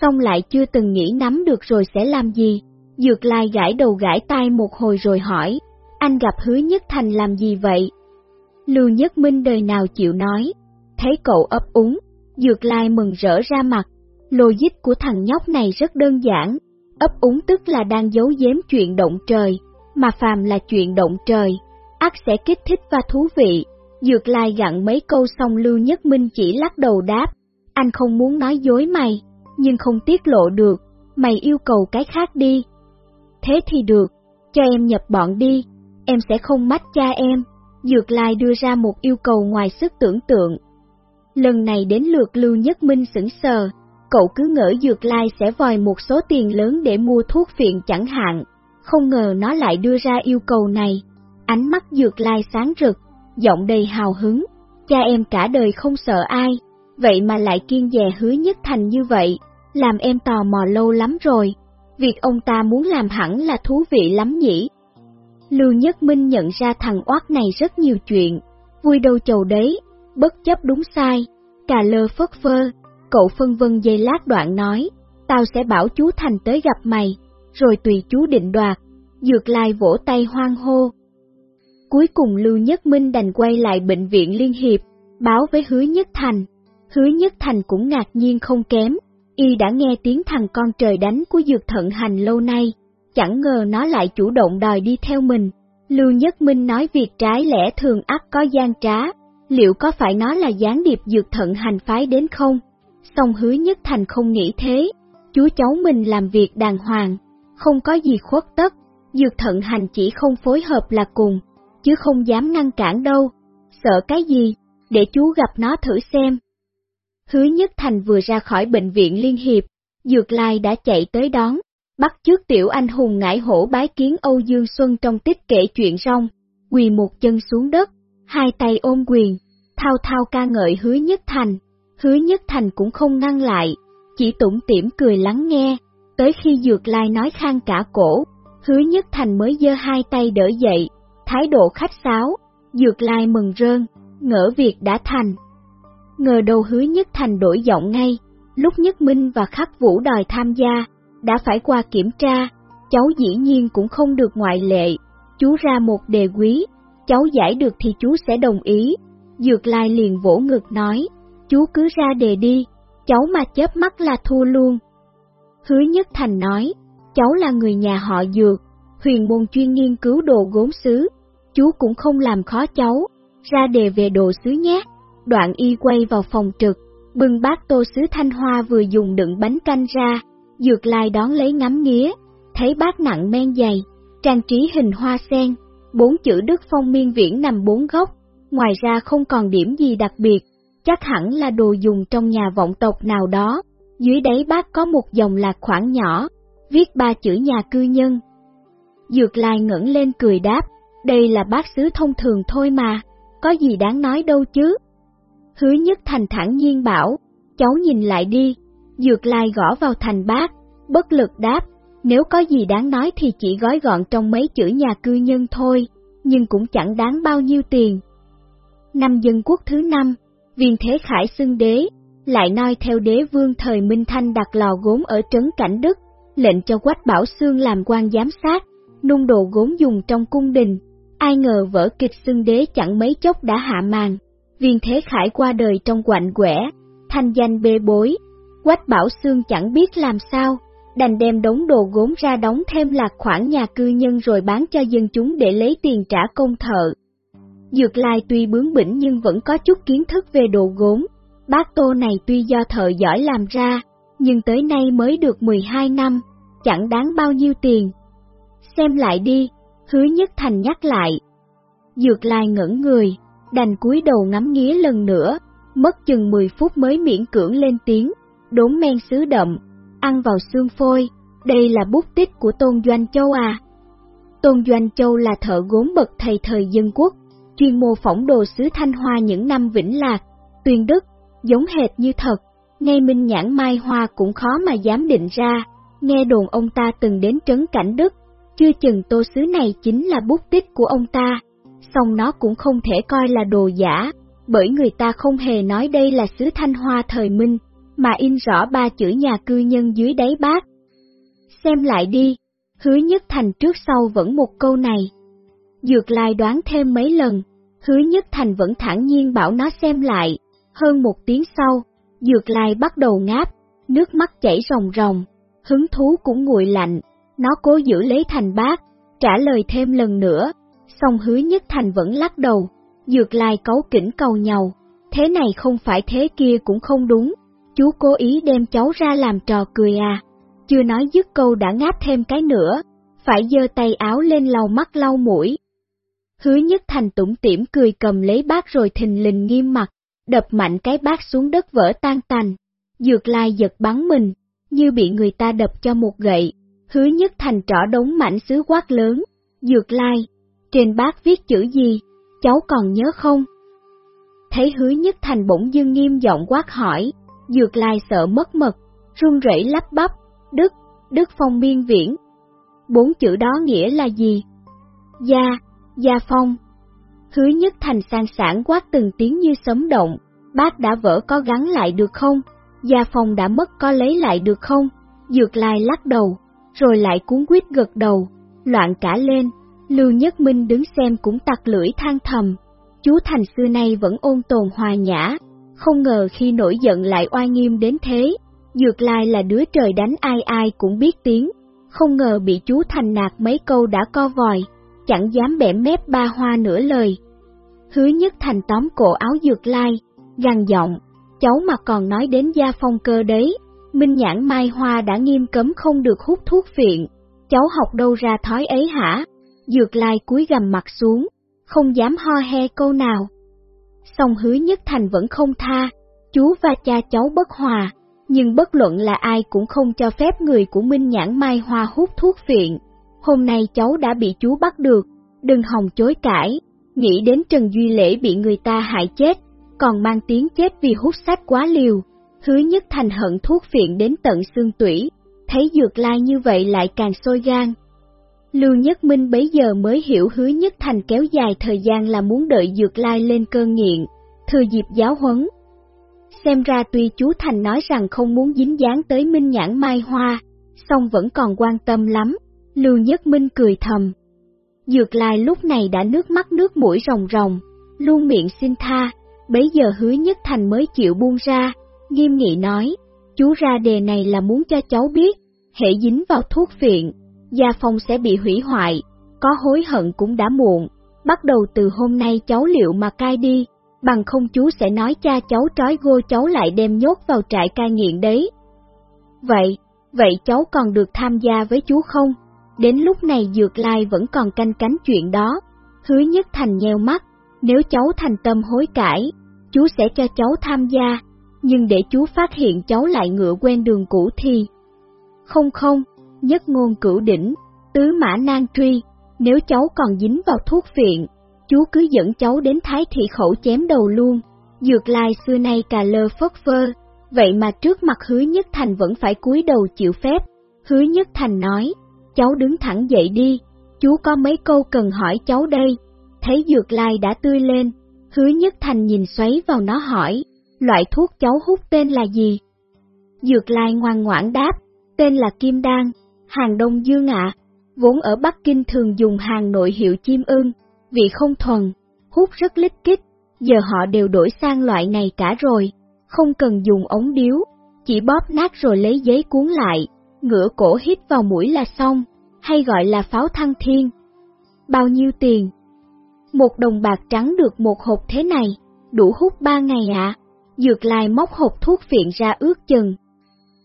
xong lại chưa từng nghĩ nắm được rồi sẽ làm gì. Dược lai gãi đầu gãi tai một hồi rồi hỏi, anh gặp hứa nhất thành làm gì vậy? Lưu Nhất Minh đời nào chịu nói, thấy cậu ấp úng, dược lai mừng rỡ ra mặt, logic của thằng nhóc này rất đơn giản, ấp úng tức là đang giấu giếm chuyện động trời, mà phàm là chuyện động trời, ác sẽ kích thích và thú vị. Dược lai gặn mấy câu xong Lưu Nhất Minh chỉ lắc đầu đáp, anh không muốn nói dối mày nhưng không tiết lộ được, mày yêu cầu cái khác đi. Thế thì được, cho em nhập bọn đi, em sẽ không mách cha em. Dược Lai đưa ra một yêu cầu ngoài sức tưởng tượng. Lần này đến lượt Lưu Nhất Minh sững sờ, cậu cứ ngỡ Dược Lai sẽ vòi một số tiền lớn để mua thuốc phiện chẳng hạn, không ngờ nó lại đưa ra yêu cầu này. Ánh mắt Dược Lai sáng rực, giọng đầy hào hứng, cha em cả đời không sợ ai, vậy mà lại kiên dè hứa nhất thành như vậy, làm em tò mò lâu lắm rồi, việc ông ta muốn làm hẳn là thú vị lắm nhỉ. Lưu Nhất Minh nhận ra thằng oát này rất nhiều chuyện, vui đâu chầu đấy, bất chấp đúng sai, cà lơ phất phơ, cậu phân vân dây lát đoạn nói, tao sẽ bảo chú Thành tới gặp mày, rồi tùy chú định đoạt, dược lai vỗ tay hoang hô. Cuối cùng Lưu Nhất Minh đành quay lại bệnh viện Liên Hiệp, báo với Hứa Nhất Thành. Hứa Nhất Thành cũng ngạc nhiên không kém, y đã nghe tiếng thằng con trời đánh của Dược Thận Hành lâu nay, chẳng ngờ nó lại chủ động đòi đi theo mình. Lưu Nhất Minh nói việc trái lẽ thường ắt có gian trá, liệu có phải nó là gián điệp Dược Thận Hành phái đến không? Song Hứa Nhất Thành không nghĩ thế, chú cháu mình làm việc đàng hoàng, không có gì khuất tất, Dược Thận Hành chỉ không phối hợp là cùng, chứ không dám ngăn cản đâu. Sợ cái gì? Để chú gặp nó thử xem. Hứa Nhất Thành vừa ra khỏi bệnh viện Liên Hiệp, Dược Lai đã chạy tới đón, bắt trước tiểu anh hùng ngải hổ bái kiến Âu Dương Xuân trong tích kể chuyện rong, quỳ một chân xuống đất, hai tay ôm quyền, thao thao ca ngợi Hứa Nhất Thành. Hứa Nhất Thành cũng không ngăn lại, chỉ tủm tỉm cười lắng nghe, tới khi Dược Lai nói khang cả cổ, Hứa Nhất Thành mới giơ hai tay đỡ dậy, thái độ khách sáo, Dược Lai mừng rơn, ngỡ việc đã thành. Ngờ đầu hứa nhất thành đổi giọng ngay, lúc nhất minh và khắc vũ đòi tham gia, đã phải qua kiểm tra, cháu dĩ nhiên cũng không được ngoại lệ, chú ra một đề quý, cháu giải được thì chú sẽ đồng ý. Dược Lai liền vỗ ngực nói, chú cứ ra đề đi, cháu mà chớp mắt là thua luôn. Hứa Nhất Thành nói, cháu là người nhà họ Dược, huyền môn chuyên nghiên cứu đồ gốm sứ, chú cũng không làm khó cháu, ra đề về đồ sứ nhé. Đoạn y quay vào phòng trực, bưng bát tô sứ thanh hoa vừa dùng đựng bánh canh ra, dược lai đón lấy ngắm nghía, thấy bát nặng men dày, trang trí hình hoa sen, bốn chữ Đức Phong miên viễn nằm bốn góc, ngoài ra không còn điểm gì đặc biệt, chắc hẳn là đồ dùng trong nhà vọng tộc nào đó. Dưới đáy bát có một dòng lạc khoảng nhỏ, viết ba chữ nhà cư nhân. Dược lai ngẩng lên cười đáp, đây là bát sứ thông thường thôi mà, có gì đáng nói đâu chứ. Hứa nhất thành thẳng nhiên bảo, cháu nhìn lại đi, dược lai gõ vào thành bác bất lực đáp, nếu có gì đáng nói thì chỉ gói gọn trong mấy chữ nhà cư nhân thôi, nhưng cũng chẳng đáng bao nhiêu tiền. Năm dân quốc thứ năm, viên thế khải xưng đế, lại noi theo đế vương thời Minh Thanh đặt lò gốm ở trấn Cảnh Đức, lệnh cho Quách Bảo Xương làm quan giám sát, nung đồ gốm dùng trong cung đình, Ai ngờ vở kịch xưng đế chẳng mấy chốc đã hạ màn, viên thế khải qua đời trong quạnh quẻ, thanh danh bê bối, quách bảo xương chẳng biết làm sao, đành đem đống đồ gốm ra đóng thêm lạc khoản nhà cư nhân rồi bán cho dân chúng để lấy tiền trả công thợ. Dược lai tuy bướng bỉnh nhưng vẫn có chút kiến thức về đồ gốm, bát tô này tuy do thợ giỏi làm ra, nhưng tới nay mới được 12 năm, chẳng đáng bao nhiêu tiền. Xem lại đi, Hứa Nhất Thành nhắc lại. Dược lai ngẩn người, đành cúi đầu ngắm nghía lần nữa, mất chừng 10 phút mới miễn cưỡng lên tiếng, đốn men sứ đậm, ăn vào xương phôi, đây là bút tích của Tôn Doanh Châu à. Tôn Doanh Châu là thợ gốm bậc thầy thời dân quốc, chuyên mô phỏng đồ sứ Thanh Hoa những năm Vĩnh Lạc, Tuyên Đức, giống hệt như thật, ngay Minh Nhãn Mai Hoa cũng khó mà dám định ra, nghe đồn ông ta từng đến trấn Cảnh Đức, chưa chừng tô sứ này chính là bút tích của ông ta, xong nó cũng không thể coi là đồ giả, bởi người ta không hề nói đây là sứ thanh hoa thời minh, mà in rõ ba chữ nhà cư nhân dưới đáy bát. Xem lại đi, hứa nhất thành trước sau vẫn một câu này. Dược lai đoán thêm mấy lần, hứa nhất thành vẫn thản nhiên bảo nó xem lại, hơn một tiếng sau, dược lai bắt đầu ngáp, nước mắt chảy ròng ròng, hứng thú cũng nguội lạnh, nó cố giữ lấy thành bát, trả lời thêm lần nữa, song hứa nhất thành vẫn lắc đầu, dược lai cấu kỉnh cầu nhau, thế này không phải thế kia cũng không đúng, chú cố ý đem cháu ra làm trò cười à, chưa nói dứt câu đã ngáp thêm cái nữa, phải giơ tay áo lên lau mắt lau mũi. Hứa nhất thành tủm tỉm cười cầm lấy bát rồi thình lình nghiêm mặt, đập mạnh cái bát xuống đất vỡ tan tành, dược lai giật bắn mình, như bị người ta đập cho một gậy, Hứa nhất thành trỏ đống mảnh sứ quát lớn, dược lai, trên bát viết chữ gì, cháu còn nhớ không? Thấy hứa nhất thành bỗng dưng nghiêm giọng quát hỏi, dược lai sợ mất mật, run rẩy lắp bắp, Đức, Đức Phong biên viễn. Bốn chữ đó nghĩa là gì? Gia, Gia Phong. Hứa nhất thành sang sản quát từng tiếng như sấm động, bác đã vỡ có gắn lại được không? Gia Phong đã mất có lấy lại được không? Dược lai lắc đầu, rồi lại cuốn quýt gật đầu, loạn cả lên, Lưu Nhất Minh đứng xem cũng tặc lưỡi than thầm. Chú Thành xưa nay vẫn ôn tồn hòa nhã, không ngờ khi nổi giận lại oai nghiêm đến thế. Dược lai là đứa trời đánh ai ai cũng biết tiếng, không ngờ bị chú Thành nạt mấy câu đã co vòi, chẳng dám bẻ mép ba hoa nửa lời. Hứa Nhất Thành tóm cổ áo dược lai, gằn giọng, cháu mà còn nói đến gia phong cơ đấy, Minh Nhãn Mai Hoa đã nghiêm cấm không được hút thuốc phiện, cháu học đâu ra thói ấy hả? Dược lai cúi gầm mặt xuống, không dám ho he câu nào. Song hứa nhất thành vẫn không tha, chú và cha cháu bất hòa, nhưng bất luận là ai cũng không cho phép người của Minh Nhãn Mai Hoa hút thuốc phiện. Hôm nay cháu đã bị chú bắt được, đừng hòng chối cãi, nghĩ đến Trần Duy Lễ bị người ta hại chết, còn mang tiếng chết vì hút sách quá liều. Hứa nhất thành hận thuốc phiện đến tận xương tủy, thấy dược lai như vậy lại càng sôi gan. Lưu Nhất Minh bấy giờ mới hiểu hứa nhất thành kéo dài thời gian là muốn đợi dược lai lên cơn nghiện, thừa dịp giáo huấn. Xem ra tuy chú Thành nói rằng không muốn dính dáng tới Minh Nhãn Mai Hoa, song vẫn còn quan tâm lắm, Lưu Nhất Minh cười thầm. Dược lai lúc này đã nước mắt nước mũi rồng rồng, luôn miệng xin tha, bấy giờ hứa nhất thành mới chịu buông ra, nghiêm nghị nói, chú ra đề này là muốn cho cháu biết, hệ dính vào thuốc phiện, gia phong sẽ bị hủy hoại, có hối hận cũng đã muộn, bắt đầu từ hôm nay cháu liệu mà cai đi, bằng không chú sẽ nói cha cháu trói gô cháu lại đem nhốt vào trại cai nghiện đấy. Vậy, vậy cháu còn được tham gia với chú không? Đến lúc này Dược Lai vẫn còn canh cánh chuyện đó, hứa nhất thành nheo mắt, nếu cháu thành tâm hối cải, chú sẽ cho cháu tham gia, nhưng để chú phát hiện cháu lại ngựa quen đường cũ thì... Không không, nhất ngôn cửu đỉnh, tứ mã nan truy, nếu cháu còn dính vào thuốc viện, chú cứ dẫn cháu đến thái thị khẩu chém đầu luôn. Dược lai xưa nay cà lơ phất phơ, vậy mà trước mặt hứa nhất thành vẫn phải cúi đầu chịu phép. Hứa nhất thành nói, cháu đứng thẳng dậy đi, chú có mấy câu cần hỏi cháu đây. Thấy dược lai đã tươi lên, hứa nhất thành nhìn xoáy vào nó hỏi, loại thuốc cháu hút tên là gì? Dược lai ngoan ngoãn đáp, tên là Kim Đan, hàng Đông Dương ạ, vốn ở Bắc Kinh thường dùng hàng nội hiệu chim ưng, vị không thuần, hút rất lít kích, giờ họ đều đổi sang loại này cả rồi, không cần dùng ống điếu, chỉ bóp nát rồi lấy giấy cuốn lại, ngửa cổ hít vào mũi là xong, hay gọi là pháo thăng thiên. Bao nhiêu tiền? Một đồng bạc trắng được một hộp thế này, đủ hút ba ngày ạ. Dược lai móc hộp thuốc viện ra ước chừng.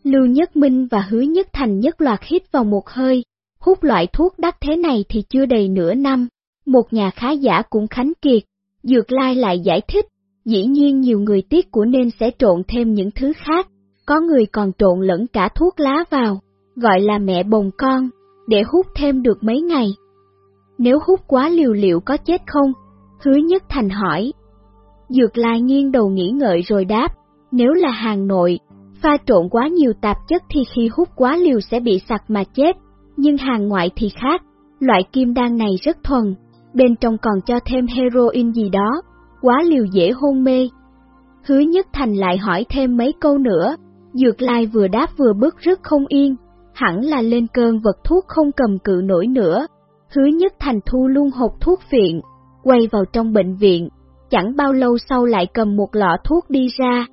Lưu Nhất Minh và Hứa Nhất Thành nhất loạt hít vào một hơi, hút loại thuốc đắt thế này thì chưa đầy nửa năm. Một nhà khá giả cũng khánh kiệt, Dược lai lại giải thích, dĩ nhiên nhiều người tiếc của nên sẽ trộn thêm những thứ khác, có người còn trộn lẫn cả thuốc lá vào, gọi là mẹ bồng con, để hút thêm được mấy ngày. Nếu hút quá liều liệu có chết không? Hứa Nhất Thành hỏi. Dược lai nghiêng đầu nghĩ ngợi rồi đáp, nếu là hàng nội, pha trộn quá nhiều tạp chất thì khi hút quá liều sẽ bị sặc mà chết, nhưng hàng ngoại thì khác, loại kim đan này rất thuần, bên trong còn cho thêm heroin gì đó, quá liều dễ hôn mê. Hứa Nhất Thành lại hỏi thêm mấy câu nữa, Dược Lai vừa đáp vừa bước rất không yên, hẳn là lên cơn vật thuốc không cầm cự nổi nữa. Hứa Nhất Thành thu luôn hộp thuốc viện, quay vào trong bệnh viện, chẳng bao lâu sau lại cầm một lọ thuốc đi ra.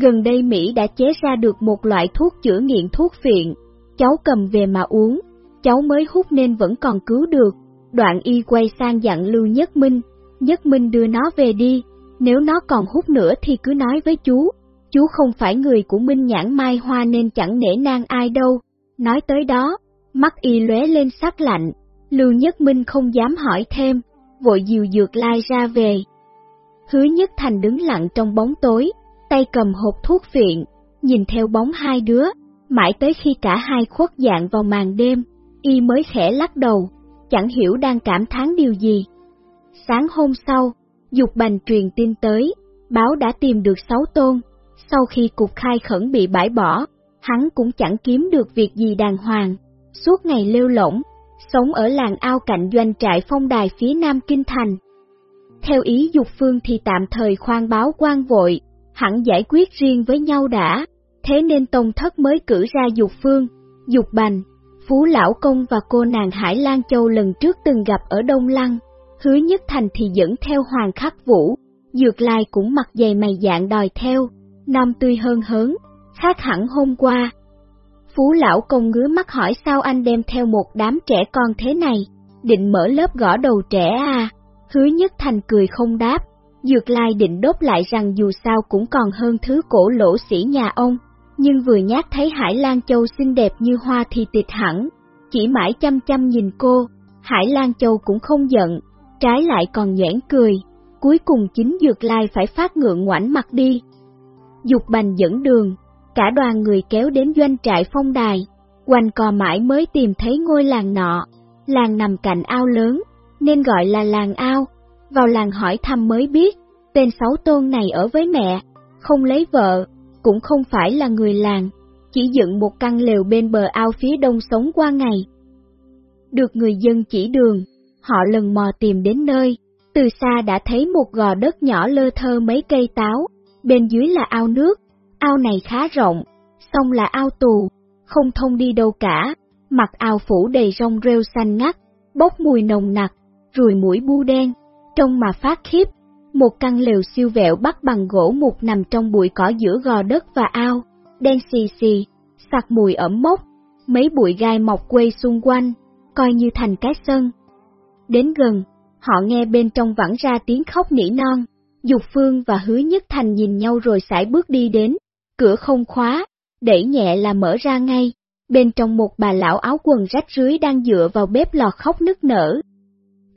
Gần đây Mỹ đã chế ra được một loại thuốc chữa nghiện thuốc phiện, cháu cầm về mà uống, cháu mới hút nên vẫn còn cứu được. Đoạn y quay sang dặn Lưu Nhất Minh, Nhất Minh đưa nó về đi, nếu nó còn hút nữa thì cứ nói với chú, chú không phải người của Minh Nhãn Mai Hoa nên chẳng nể nang ai đâu. Nói tới đó, mắt y lóe lên sắc lạnh, Lưu Nhất Minh không dám hỏi thêm, vội dìu dược lai ra về. Hứa Nhất Thành đứng lặng trong bóng tối, tay cầm hộp thuốc viện, nhìn theo bóng hai đứa, mãi tới khi cả hai khuất dạng vào màn đêm, y mới khẽ lắc đầu, chẳng hiểu đang cảm thán điều gì. Sáng hôm sau, Dục Bành truyền tin tới, báo đã tìm được sáu tôn, sau khi cục khai khẩn bị bãi bỏ, hắn cũng chẳng kiếm được việc gì đàng hoàng, suốt ngày lêu lỏng, sống ở làng ao cạnh doanh trại phong đài phía nam kinh thành. Theo ý Dục Phương thì tạm thời khoan báo quan vội, hẳn giải quyết riêng với nhau đã, thế nên Tông Thất mới cử ra Dục Phương, Dục Bành, Phú Lão Công và cô nàng Hải Lan Châu lần trước từng gặp ở Đông Lăng, hứa nhất thành thì dẫn theo Hoàng Khắc Vũ, Dược Lai cũng mặc dày mày dạng đòi theo, nam tươi hơn hớn, khác hẳn hôm qua. Phú Lão Công ngứa mắt hỏi sao anh đem theo một đám trẻ con thế này, định mở lớp gõ đầu trẻ à, hứa nhất thành cười không đáp, Dược Lai định đốt lại rằng dù sao cũng còn hơn thứ cổ lỗ sĩ nhà ông, nhưng vừa nhát thấy Hải Lan Châu xinh đẹp như hoa thì tịch hẳn, chỉ mãi chăm chăm nhìn cô, Hải Lan Châu cũng không giận, trái lại còn nhãn cười, cuối cùng chính Dược Lai phải phát ngượng ngoảnh mặt đi. Dục bành dẫn đường, cả đoàn người kéo đến doanh trại phong đài, quanh cò mãi mới tìm thấy ngôi làng nọ, làng nằm cạnh ao lớn, nên gọi là làng ao, vào làng hỏi thăm mới biết, tên sáu tôn này ở với mẹ, không lấy vợ, cũng không phải là người làng, chỉ dựng một căn lều bên bờ ao phía đông sống qua ngày. Được người dân chỉ đường, họ lần mò tìm đến nơi, từ xa đã thấy một gò đất nhỏ lơ thơ mấy cây táo, bên dưới là ao nước, ao này khá rộng, sông là ao tù, không thông đi đâu cả, mặt ao phủ đầy rong rêu xanh ngắt, bốc mùi nồng nặc, ruồi mũi bu đen, trông mà phát khiếp. Một căn lều siêu vẹo bắt bằng gỗ mục nằm trong bụi cỏ giữa gò đất và ao, đen xì xì, sặc mùi ẩm mốc, mấy bụi gai mọc quây xung quanh, coi như thành cái sân. Đến gần, họ nghe bên trong vẳng ra tiếng khóc nỉ non, Dục Phương và Hứa Nhất Thành nhìn nhau rồi sải bước đi đến, cửa không khóa, đẩy nhẹ là mở ra ngay, bên trong một bà lão áo quần rách rưới đang dựa vào bếp lò khóc nức nở.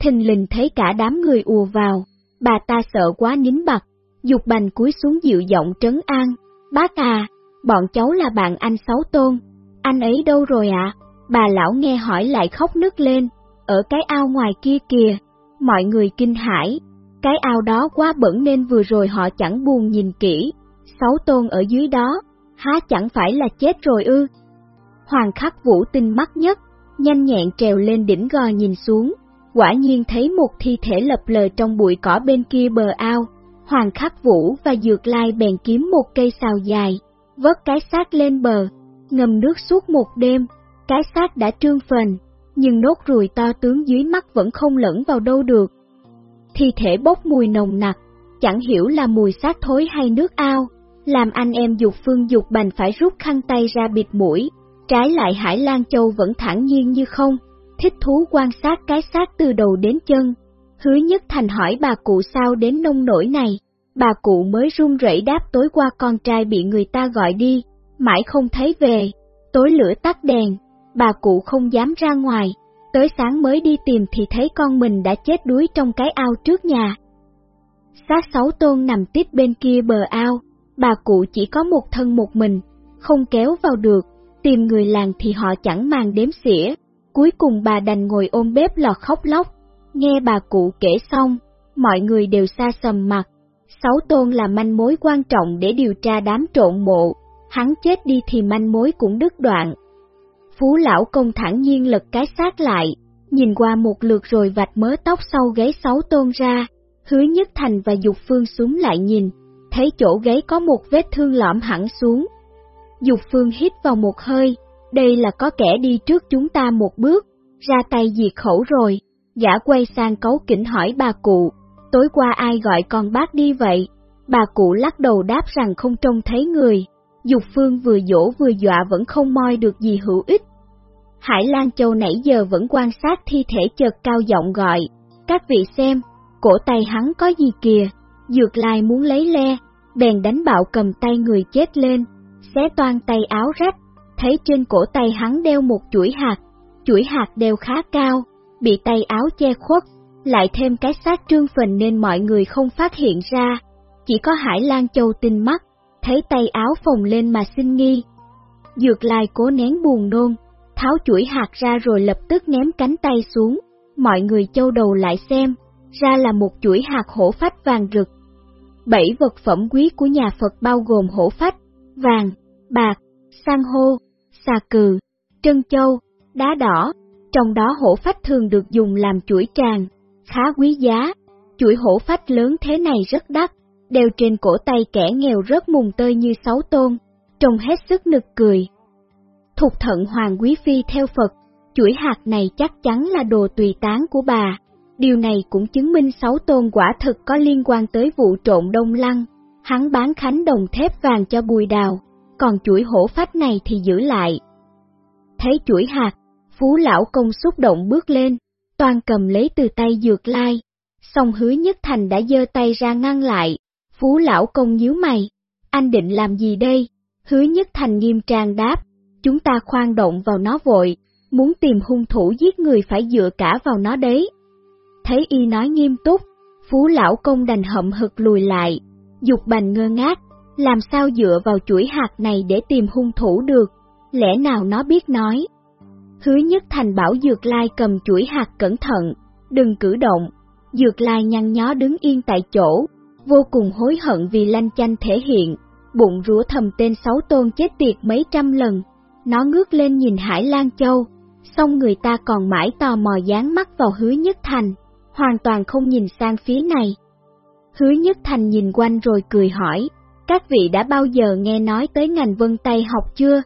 Thình lình thấy cả đám người ùa vào, bà ta sợ quá nín bặt, dục bành cúi xuống dịu giọng trấn an, bác à, bọn cháu là bạn anh Sáu Tôn, anh ấy đâu rồi ạ? Bà lão nghe hỏi lại khóc nức lên, ở cái ao ngoài kia kìa, mọi người kinh hãi, cái ao đó quá bẩn nên vừa rồi họ chẳng buồn nhìn kỹ, Sáu Tôn ở dưới đó, há chẳng phải là chết rồi ư? Hoàng khắc vũ tinh mắt nhất, nhanh nhẹn trèo lên đỉnh gò nhìn xuống, quả nhiên thấy một thi thể lập lờ trong bụi cỏ bên kia bờ ao. Hoàng khắc vũ và dược lai bèn kiếm một cây xào dài, vớt cái xác lên bờ, ngâm nước suốt một đêm, cái xác đã trương phền, nhưng nốt ruồi to tướng dưới mắt vẫn không lẫn vào đâu được. Thi thể bốc mùi nồng nặc, chẳng hiểu là mùi xác thối hay nước ao, làm anh em dục phương dục bành phải rút khăn tay ra bịt mũi, trái lại Hải Lan Châu vẫn thản nhiên như không, thích thú quan sát cái xác từ đầu đến chân. Hứa nhất thành hỏi bà cụ sao đến nông nổi này, bà cụ mới run rẩy đáp tối qua con trai bị người ta gọi đi, mãi không thấy về, tối lửa tắt đèn, bà cụ không dám ra ngoài, tới sáng mới đi tìm thì thấy con mình đã chết đuối trong cái ao trước nhà. Xác sáu tôn nằm tiếp bên kia bờ ao, bà cụ chỉ có một thân một mình, không kéo vào được, tìm người làng thì họ chẳng màng đếm xỉa, cuối cùng bà đành ngồi ôm bếp lò khóc lóc, nghe bà cụ kể xong, mọi người đều xa sầm mặt, sáu tôn là manh mối quan trọng để điều tra đám trộn mộ, hắn chết đi thì manh mối cũng đứt đoạn. Phú lão công thẳng nhiên lật cái xác lại, nhìn qua một lượt rồi vạch mớ tóc sau gáy sáu tôn ra, hứa nhất thành và dục phương xuống lại nhìn, thấy chỗ gáy có một vết thương lõm hẳn xuống. Dục phương hít vào một hơi, đây là có kẻ đi trước chúng ta một bước, ra tay diệt khẩu rồi, gã quay sang cấu kỉnh hỏi bà cụ, tối qua ai gọi con bác đi vậy? Bà cụ lắc đầu đáp rằng không trông thấy người, Dục Phương vừa dỗ vừa dọa vẫn không moi được gì hữu ích. Hải Lan Châu nãy giờ vẫn quan sát thi thể chợt cao giọng gọi, các vị xem, cổ tay hắn có gì kìa, Dược Lai muốn lấy le, bèn đánh bạo cầm tay người chết lên, xé toan tay áo rách, thấy trên cổ tay hắn đeo một chuỗi hạt, chuỗi hạt đeo khá cao, bị tay áo che khuất, lại thêm cái xác trương phình nên mọi người không phát hiện ra, chỉ có Hải Lan Châu tinh mắt, thấy tay áo phồng lên mà xin nghi. Dược lai cố nén buồn nôn, tháo chuỗi hạt ra rồi lập tức ném cánh tay xuống, mọi người châu đầu lại xem, ra là một chuỗi hạt hổ phách vàng rực. Bảy vật phẩm quý của nhà Phật bao gồm hổ phách, vàng, bạc, san hô, xà cừ, trân châu, đá đỏ, trong đó hổ phách thường được dùng làm chuỗi tràng, khá quý giá. Chuỗi hổ phách lớn thế này rất đắt, đeo trên cổ tay kẻ nghèo rớt mùng tơi như sáu tôn, trông hết sức nực cười. Thục thận Hoàng Quý Phi theo Phật, chuỗi hạt này chắc chắn là đồ tùy tán của bà. Điều này cũng chứng minh sáu tôn quả thực có liên quan tới vụ trộn đông lăng. Hắn bán khánh đồng thép vàng cho bùi đào, còn chuỗi hổ phách này thì giữ lại. Thấy chuỗi hạt, phú lão công xúc động bước lên, toàn cầm lấy từ tay dược lai. song hứa nhất thành đã giơ tay ra ngăn lại, phú lão công nhíu mày, anh định làm gì đây? Hứa nhất thành nghiêm trang đáp, chúng ta khoan động vào nó vội, muốn tìm hung thủ giết người phải dựa cả vào nó đấy. Thấy y nói nghiêm túc, phú lão công đành hậm hực lùi lại, dục bành ngơ ngác, làm sao dựa vào chuỗi hạt này để tìm hung thủ được, lẽ nào nó biết nói. Hứa nhất thành bảo Dược Lai cầm chuỗi hạt cẩn thận, đừng cử động, Dược Lai nhăn nhó đứng yên tại chỗ, vô cùng hối hận vì lanh chanh thể hiện, bụng rủa thầm tên sáu tôn chết tiệt mấy trăm lần. Nó ngước lên nhìn Hải Lan Châu, xong người ta còn mãi tò mò dán mắt vào hứa nhất thành, hoàn toàn không nhìn sang phía này. Hứa nhất thành nhìn quanh rồi cười hỏi, các vị đã bao giờ nghe nói tới ngành vân tay học chưa?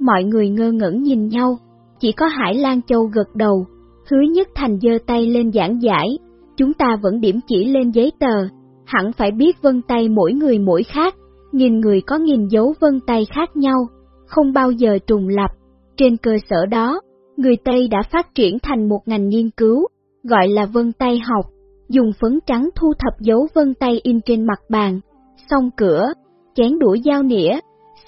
Mọi người ngơ ngẩn nhìn nhau, chỉ có Hải Lan Châu gật đầu, hứa nhất thành giơ tay lên giảng giải, chúng ta vẫn điểm chỉ lên giấy tờ, hẳn phải biết vân tay mỗi người mỗi khác, nghìn người có nghìn dấu vân tay khác nhau, không bao giờ trùng lập. Trên cơ sở đó, người Tây đã phát triển thành một ngành nghiên cứu, gọi là vân tay học, dùng phấn trắng thu thập dấu vân tay in trên mặt bàn, song cửa, chén đũa dao nĩa,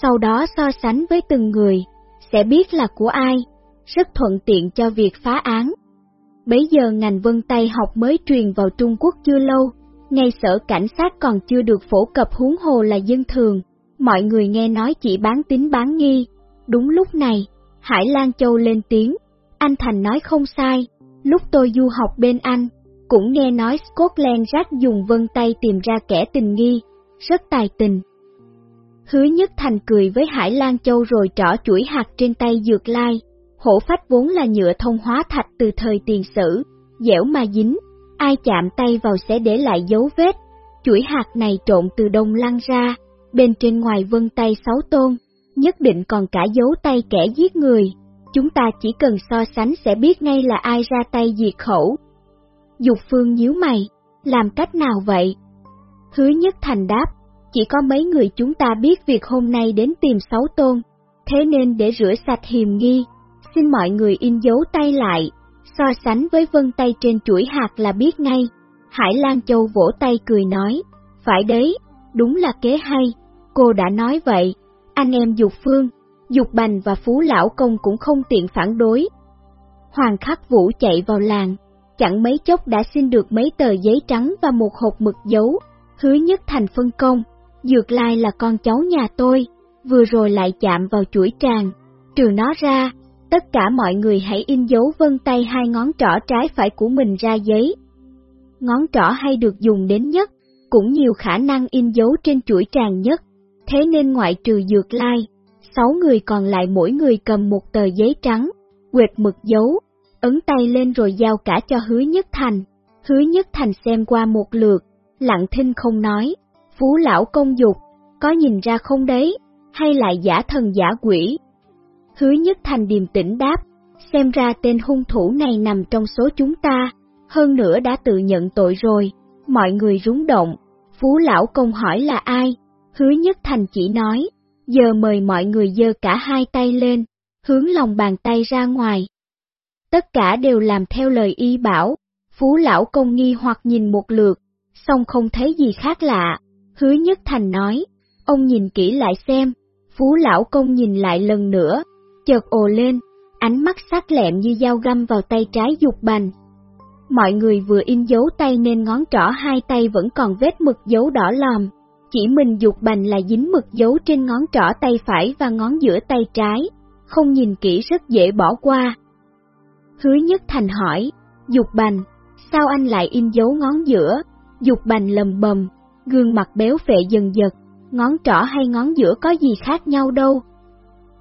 sau đó so sánh với từng người, sẽ biết là của ai, rất thuận tiện cho việc phá án. Bấy giờ ngành vân tay học mới truyền vào Trung Quốc chưa lâu, ngay sở cảnh sát còn chưa được phổ cập huống hồ là dân thường, mọi người nghe nói chỉ bán tính bán nghi. Đúng lúc này, Hải Lan Châu lên tiếng, anh Thành nói không sai, lúc tôi du học bên Anh, cũng nghe nói Scotland rác dùng vân tay tìm ra kẻ tình nghi, rất tài tình. Hứa Nhất Thành cười với Hải Lan Châu rồi trỏ chuỗi hạt trên tay dược lai, hổ phách vốn là nhựa thông hóa thạch từ thời tiền sử, dẻo mà dính, ai chạm tay vào sẽ để lại dấu vết. Chuỗi hạt này trộn từ đông lăn ra, bên trên ngoài vân tay sáu tôn, nhất định còn cả dấu tay kẻ giết người. Chúng ta chỉ cần so sánh sẽ biết ngay là ai ra tay diệt khẩu. Dục phương nhíu mày, làm cách nào vậy? Hứa nhất thành đáp, chỉ có mấy người chúng ta biết việc hôm nay đến tìm sáu tôn, thế nên để rửa sạch hiềm nghi, xin mọi người in dấu tay lại, so sánh với vân tay trên chuỗi hạt là biết ngay. Hải Lan Châu vỗ tay cười nói, phải đấy, đúng là kế hay, cô đã nói vậy, anh em Dục Phương, Dục Bành và Phú Lão Công cũng không tiện phản đối. Hoàng Khắc Vũ chạy vào làng, chẳng mấy chốc đã xin được mấy tờ giấy trắng và một hộp mực dấu, hứa nhất thành phân công, Dược Lai là con cháu nhà tôi, vừa rồi lại chạm vào chuỗi tràng, trừ nó ra, tất cả mọi người hãy in dấu vân tay hai ngón trỏ trái phải của mình ra giấy. Ngón trỏ hay được dùng đến nhất, cũng nhiều khả năng in dấu trên chuỗi tràng nhất, thế nên ngoại trừ dược lai, sáu người còn lại mỗi người cầm một tờ giấy trắng, quệt mực dấu, ấn tay lên rồi giao cả cho hứa nhất thành. Hứa nhất thành xem qua một lượt, lặng thinh không nói, phú lão công dục, có nhìn ra không đấy, hay lại giả thần giả quỷ, Hứa Nhất Thành điềm tĩnh đáp, xem ra tên hung thủ này nằm trong số chúng ta, hơn nữa đã tự nhận tội rồi, mọi người rúng động. Phú Lão Công hỏi là ai? Hứa Nhất Thành chỉ nói, giờ mời mọi người giơ cả hai tay lên, hướng lòng bàn tay ra ngoài. Tất cả đều làm theo lời y bảo, Phú Lão Công nghi hoặc nhìn một lượt, xong không thấy gì khác lạ. Hứa Nhất Thành nói, ông nhìn kỹ lại xem, Phú Lão Công nhìn lại lần nữa, chợt ồ lên, ánh mắt sắc lẹm như dao găm vào tay trái dục bành. Mọi người vừa in dấu tay nên ngón trỏ hai tay vẫn còn vết mực dấu đỏ lòm, chỉ mình dục bành là dính mực dấu trên ngón trỏ tay phải và ngón giữa tay trái, không nhìn kỹ rất dễ bỏ qua. Hứa nhất thành hỏi, dục bành, sao anh lại in dấu ngón giữa? Dục bành lầm bầm, gương mặt béo phệ dần dật, ngón trỏ hay ngón giữa có gì khác nhau đâu.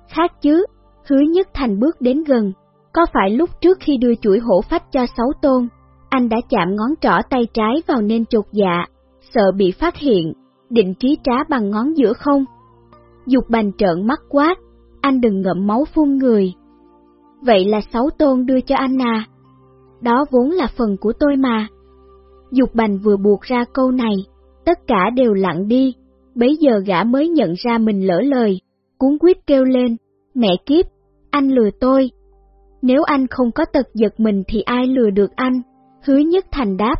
Khác chứ, Hứa Nhất Thành bước đến gần, có phải lúc trước khi đưa chuỗi hổ phách cho sáu tôn, anh đã chạm ngón trỏ tay trái vào nên chột dạ, sợ bị phát hiện, định trí trá bằng ngón giữa không? Dục bành trợn mắt quát, anh đừng ngậm máu phun người. vậy là sáu tôn đưa cho anh à. Đó vốn là phần của tôi mà. Dục bành vừa buộc ra câu này, tất cả đều lặng đi, bấy giờ gã mới nhận ra mình lỡ lời, cuốn quýt kêu lên, mẹ kiếp, anh lừa tôi. Nếu anh không có tật giật mình thì ai lừa được anh, hứa nhất thành đáp.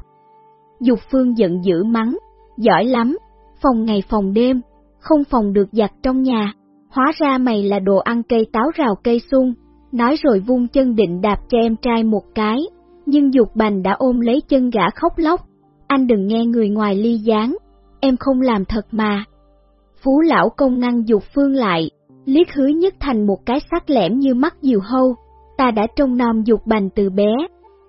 Dục phương giận dữ mắng, giỏi lắm, phòng ngày phòng đêm, không phòng được giặt trong nhà, hóa ra mày là đồ ăn cây táo rào cây sung, nói rồi vung chân định đạp cho em trai một cái, nhưng dục bành đã ôm lấy chân gã khóc lóc, anh đừng nghe người ngoài ly gián, em không làm thật mà. Phú lão công ngăn dục phương lại, liếc hứa nhất thành một cái sắc lẻm như mắt diều hâu, ta đã trông nom dục bành từ bé,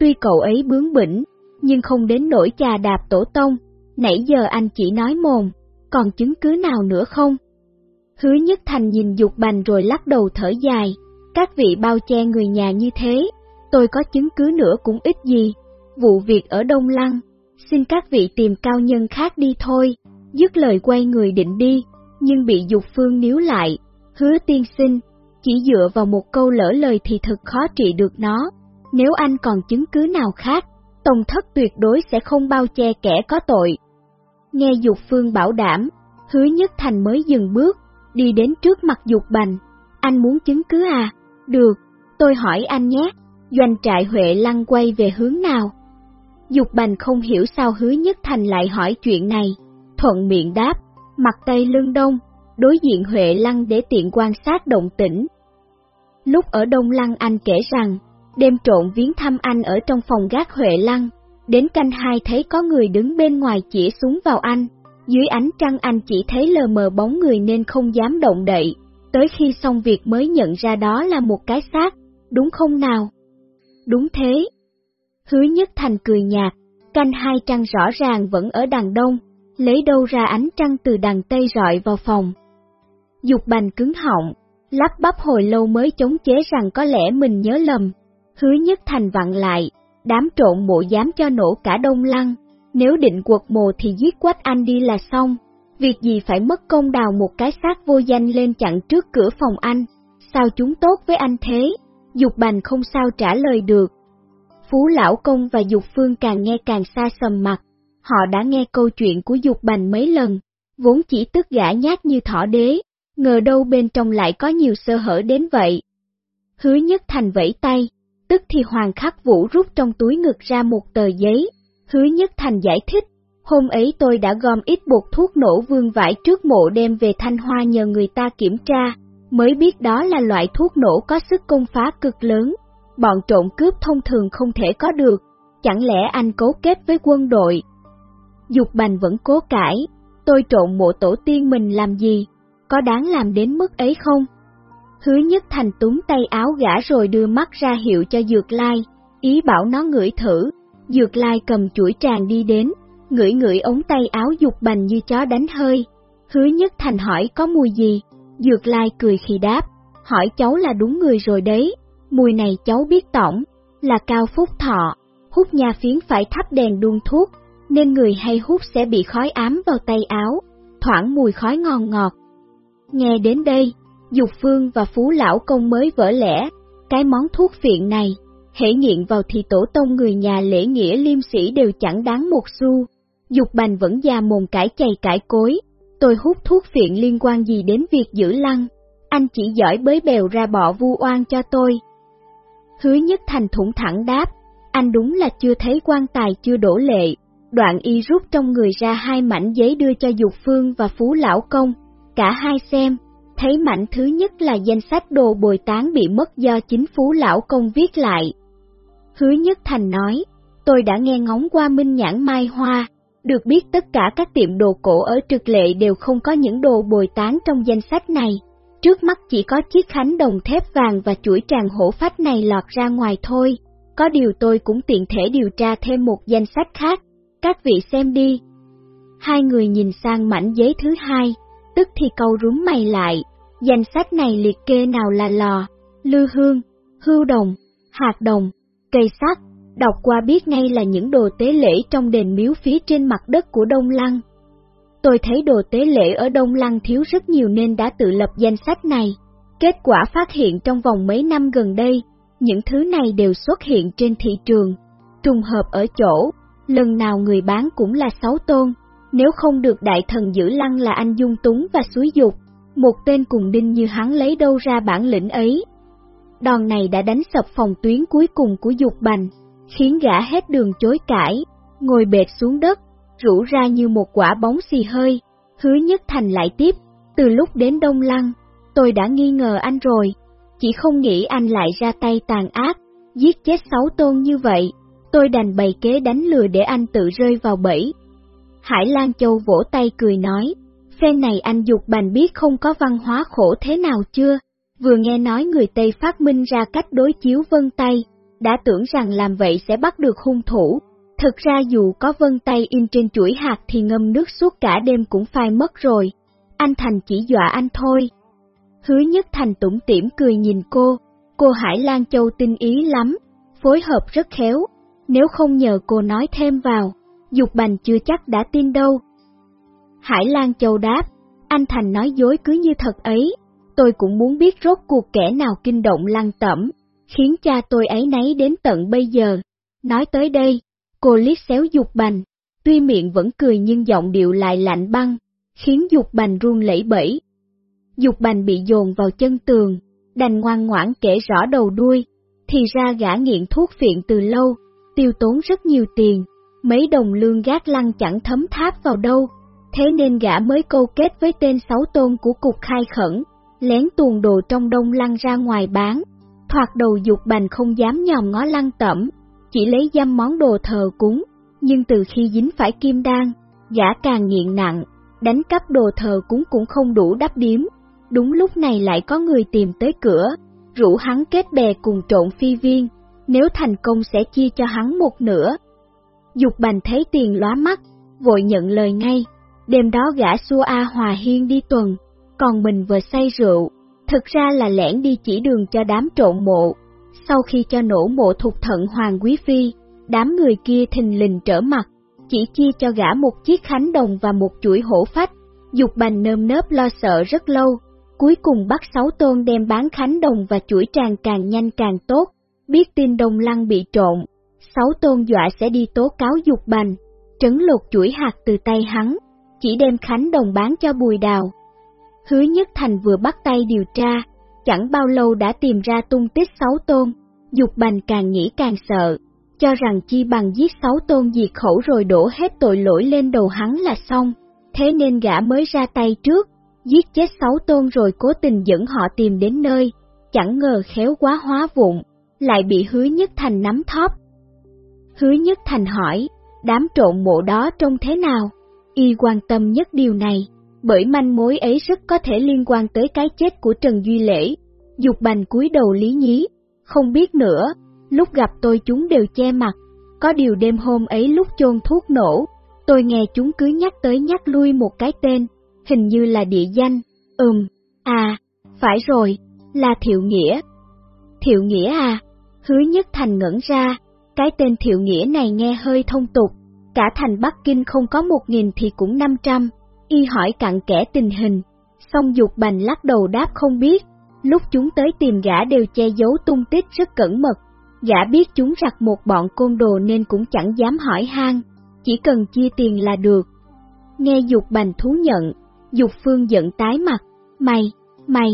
tuy cậu ấy bướng bỉnh, nhưng không đến nỗi trà đạp tổ tông, nãy giờ anh chỉ nói mồm, còn chứng cứ nào nữa không? Hứa nhất thành nhìn dục bành rồi lắc đầu thở dài, các vị bao che người nhà như thế, tôi có chứng cứ nữa cũng ít gì, vụ việc ở Đông Lăng, xin các vị tìm cao nhân khác đi thôi, dứt lời quay người định đi, nhưng bị dục phương níu lại, hứa tiên sinh, chỉ dựa vào một câu lỡ lời thì thật khó trị được nó, nếu anh còn chứng cứ nào khác, Tông thất tuyệt đối sẽ không bao che kẻ có tội. Nghe Dục Phương bảo đảm, hứa nhất thành mới dừng bước, đi đến trước mặt Dục Bành. Anh muốn chứng cứ à? Được, tôi hỏi anh nhé, doanh trại Huệ Lăng quay về hướng nào? Dục Bành không hiểu sao hứa nhất thành lại hỏi chuyện này, thuận miệng đáp, mặt tây lưng đông, đối diện Huệ Lăng để tiện quan sát động tĩnh. Lúc ở Đông Lăng anh kể rằng, đêm trộn viếng thăm anh ở trong phòng gác Huệ Lăng, đến canh hai thấy có người đứng bên ngoài chỉ súng vào anh, dưới ánh trăng anh chỉ thấy lờ mờ bóng người nên không dám động đậy, tới khi xong việc mới nhận ra đó là một cái xác, đúng không nào? Đúng thế. Hứa nhất thành cười nhạt, canh hai trăng rõ ràng vẫn ở đằng đông, lấy đâu ra ánh trăng từ đằng tây rọi vào phòng. Dục bành cứng họng, lắp bắp hồi lâu mới chống chế rằng có lẽ mình nhớ lầm, hứa nhất thành vặn lại, đám trộn mộ dám cho nổ cả đông lăng, nếu định quật mồ thì giết quách anh đi là xong, việc gì phải mất công đào một cái xác vô danh lên chặn trước cửa phòng anh, sao chúng tốt với anh thế, dục bành không sao trả lời được. Phú Lão Công và Dục Phương càng nghe càng xa sầm mặt, họ đã nghe câu chuyện của Dục Bành mấy lần, vốn chỉ tức gã nhát như thỏ đế, ngờ đâu bên trong lại có nhiều sơ hở đến vậy. Hứa nhất thành vẫy tay, tức thì Hoàng Khắc Vũ rút trong túi ngực ra một tờ giấy, hứa nhất thành giải thích, hôm ấy tôi đã gom ít bột thuốc nổ vương vải trước mộ đem về Thanh Hoa nhờ người ta kiểm tra, mới biết đó là loại thuốc nổ có sức công phá cực lớn, bọn trộm cướp thông thường không thể có được, chẳng lẽ anh cấu kết với quân đội? Dục bành vẫn cố cãi, tôi trộn mộ tổ tiên mình làm gì, có đáng làm đến mức ấy không? Hứa nhất thành túm tay áo gã rồi đưa mắt ra hiệu cho Dược Lai, ý bảo nó ngửi thử. Dược Lai cầm chuỗi tràng đi đến, ngửi ngửi ống tay áo dục bành như chó đánh hơi. Hứa nhất thành hỏi có mùi gì? Dược Lai cười khi đáp, hỏi cháu là đúng người rồi đấy, mùi này cháu biết tổng, là cao phúc thọ, hút nha phiến phải thắp đèn đun thuốc, nên người hay hút sẽ bị khói ám vào tay áo, thoảng mùi khói ngon ngọt. Nghe đến đây, Dục Phương và Phú Lão Công mới vỡ lẽ, cái món thuốc phiện này, hễ nghiện vào thì tổ tông người nhà lễ nghĩa liêm sĩ đều chẳng đáng một xu. Dục Bành vẫn già mồm cãi chày cãi cối, tôi hút thuốc phiện liên quan gì đến việc giữ lăng, anh chỉ giỏi bới bèo ra bỏ vu oan cho tôi. Hứa nhất thành thủng thẳng đáp, anh đúng là chưa thấy quan tài chưa đổ lệ, đoạn y rút trong người ra hai mảnh giấy đưa cho Dục Phương và Phú Lão Công, cả hai xem thấy mảnh thứ nhất là danh sách đồ bồi tán bị mất do chính phú lão công viết lại. Hứa Nhất Thành nói, tôi đã nghe ngóng qua minh nhãn mai hoa, được biết tất cả các tiệm đồ cổ ở trực lệ đều không có những đồ bồi tán trong danh sách này. Trước mắt chỉ có chiếc khánh đồng thép vàng và chuỗi tràng hổ phách này lọt ra ngoài thôi. Có điều tôi cũng tiện thể điều tra thêm một danh sách khác. Các vị xem đi. Hai người nhìn sang mảnh giấy thứ hai, tức thì câu rúm mày lại, danh sách này liệt kê nào là lò, lư hương, hưu đồng, hạt đồng, cây sắt, đọc qua biết ngay là những đồ tế lễ trong đền miếu phía trên mặt đất của Đông Lăng. Tôi thấy đồ tế lễ ở Đông Lăng thiếu rất nhiều nên đã tự lập danh sách này. Kết quả phát hiện trong vòng mấy năm gần đây, những thứ này đều xuất hiện trên thị trường. Trùng hợp ở chỗ, lần nào người bán cũng là sáu tôn, nếu không được đại thần giữ lăng là anh dung túng và suối dục, một tên cùng đinh như hắn lấy đâu ra bản lĩnh ấy. Đòn này đã đánh sập phòng tuyến cuối cùng của dục bành, khiến gã hết đường chối cãi, ngồi bệt xuống đất, rủ ra như một quả bóng xì hơi, hứa nhất thành lại tiếp, từ lúc đến Đông Lăng, tôi đã nghi ngờ anh rồi, chỉ không nghĩ anh lại ra tay tàn ác, giết chết sáu tôn như vậy, tôi đành bày kế đánh lừa để anh tự rơi vào bẫy. Hải Lan Châu vỗ tay cười nói, phen này anh dục bành biết không có văn hóa khổ thế nào chưa, vừa nghe nói người Tây phát minh ra cách đối chiếu vân tay, đã tưởng rằng làm vậy sẽ bắt được hung thủ. Thực ra dù có vân tay in trên chuỗi hạt thì ngâm nước suốt cả đêm cũng phai mất rồi. Anh Thành chỉ dọa anh thôi. Hứa nhất Thành tủm tỉm cười nhìn cô, cô Hải Lan Châu tinh ý lắm, phối hợp rất khéo, nếu không nhờ cô nói thêm vào, Dục Bành chưa chắc đã tin đâu. Hải Lan Châu đáp, anh Thành nói dối cứ như thật ấy, tôi cũng muốn biết rốt cuộc kẻ nào kinh động lăng tẩm, khiến cha tôi ấy nấy đến tận bây giờ. Nói tới đây, cô liếc xéo Dục Bành, tuy miệng vẫn cười nhưng giọng điệu lại lạnh băng, khiến Dục Bành run lẩy bẩy. Dục Bành bị dồn vào chân tường, đành ngoan ngoãn kể rõ đầu đuôi, thì ra gã nghiện thuốc phiện từ lâu, tiêu tốn rất nhiều tiền, mấy đồng lương gác lăng chẳng thấm tháp vào đâu, thế nên gã mới câu kết với tên sáu tôn của cục khai khẩn, lén tuồn đồ trong đông lăng ra ngoài bán, thoạt đầu dục bành không dám nhòm ngó lăng tẩm, chỉ lấy dăm món đồ thờ cúng, nhưng từ khi dính phải kim đan, gã càng nghiện nặng, đánh cắp đồ thờ cúng cũng không đủ đắp điếm. Đúng lúc này lại có người tìm tới cửa, rủ hắn kết bè cùng trộn phi viên, nếu thành công sẽ chia cho hắn một nửa. Dục bành thấy tiền lóa mắt, vội nhận lời ngay, đêm đó gã xua A Hòa Hiên đi tuần, còn mình vừa say rượu, thực ra là lẻn đi chỉ đường cho đám trộn mộ. Sau khi cho nổ mộ thuộc thận Hoàng Quý Phi, đám người kia thình lình trở mặt, chỉ chia cho gã một chiếc khánh đồng và một chuỗi hổ phách. Dục bành nơm nớp lo sợ rất lâu, cuối cùng bắt sáu tôn đem bán khánh đồng và chuỗi tràng càng nhanh càng tốt, biết tin Đông Lăng bị trộn, sáu tôn dọa sẽ đi tố cáo dục bành, trấn lột chuỗi hạt từ tay hắn, chỉ đem khánh đồng bán cho bùi đào. Hứa Nhất Thành vừa bắt tay điều tra, chẳng bao lâu đã tìm ra tung tích sáu tôn, dục bành càng nghĩ càng sợ, cho rằng chi bằng giết sáu tôn diệt khẩu rồi đổ hết tội lỗi lên đầu hắn là xong, thế nên gã mới ra tay trước, giết chết sáu tôn rồi cố tình dẫn họ tìm đến nơi, chẳng ngờ khéo quá hóa vụn, lại bị hứa nhất thành nắm thóp. Hứa nhất thành hỏi, đám trộn mộ đó trông thế nào? Y quan tâm nhất điều này, bởi manh mối ấy rất có thể liên quan tới cái chết của Trần Duy Lễ. Dục bành cúi đầu lý nhí, không biết nữa, lúc gặp tôi chúng đều che mặt, có điều đêm hôm ấy lúc chôn thuốc nổ, tôi nghe chúng cứ nhắc tới nhắc lui một cái tên, hình như là địa danh, ừm, à, phải rồi, là Thiệu Nghĩa. Thiệu Nghĩa à, Hứa Nhất Thành ngẩn ra, cái tên Thiệu Nghĩa này nghe hơi thông tục, cả thành Bắc Kinh không có một nghìn thì cũng năm trăm, y hỏi cặn kẽ tình hình, song dục bành lắc đầu đáp không biết, lúc chúng tới tìm gã đều che giấu tung tích rất cẩn mật, gã biết chúng rặt một bọn côn đồ nên cũng chẳng dám hỏi han, chỉ cần chia tiền là được. Nghe dục bành thú nhận, dục phương giận tái mặt, mày, mày,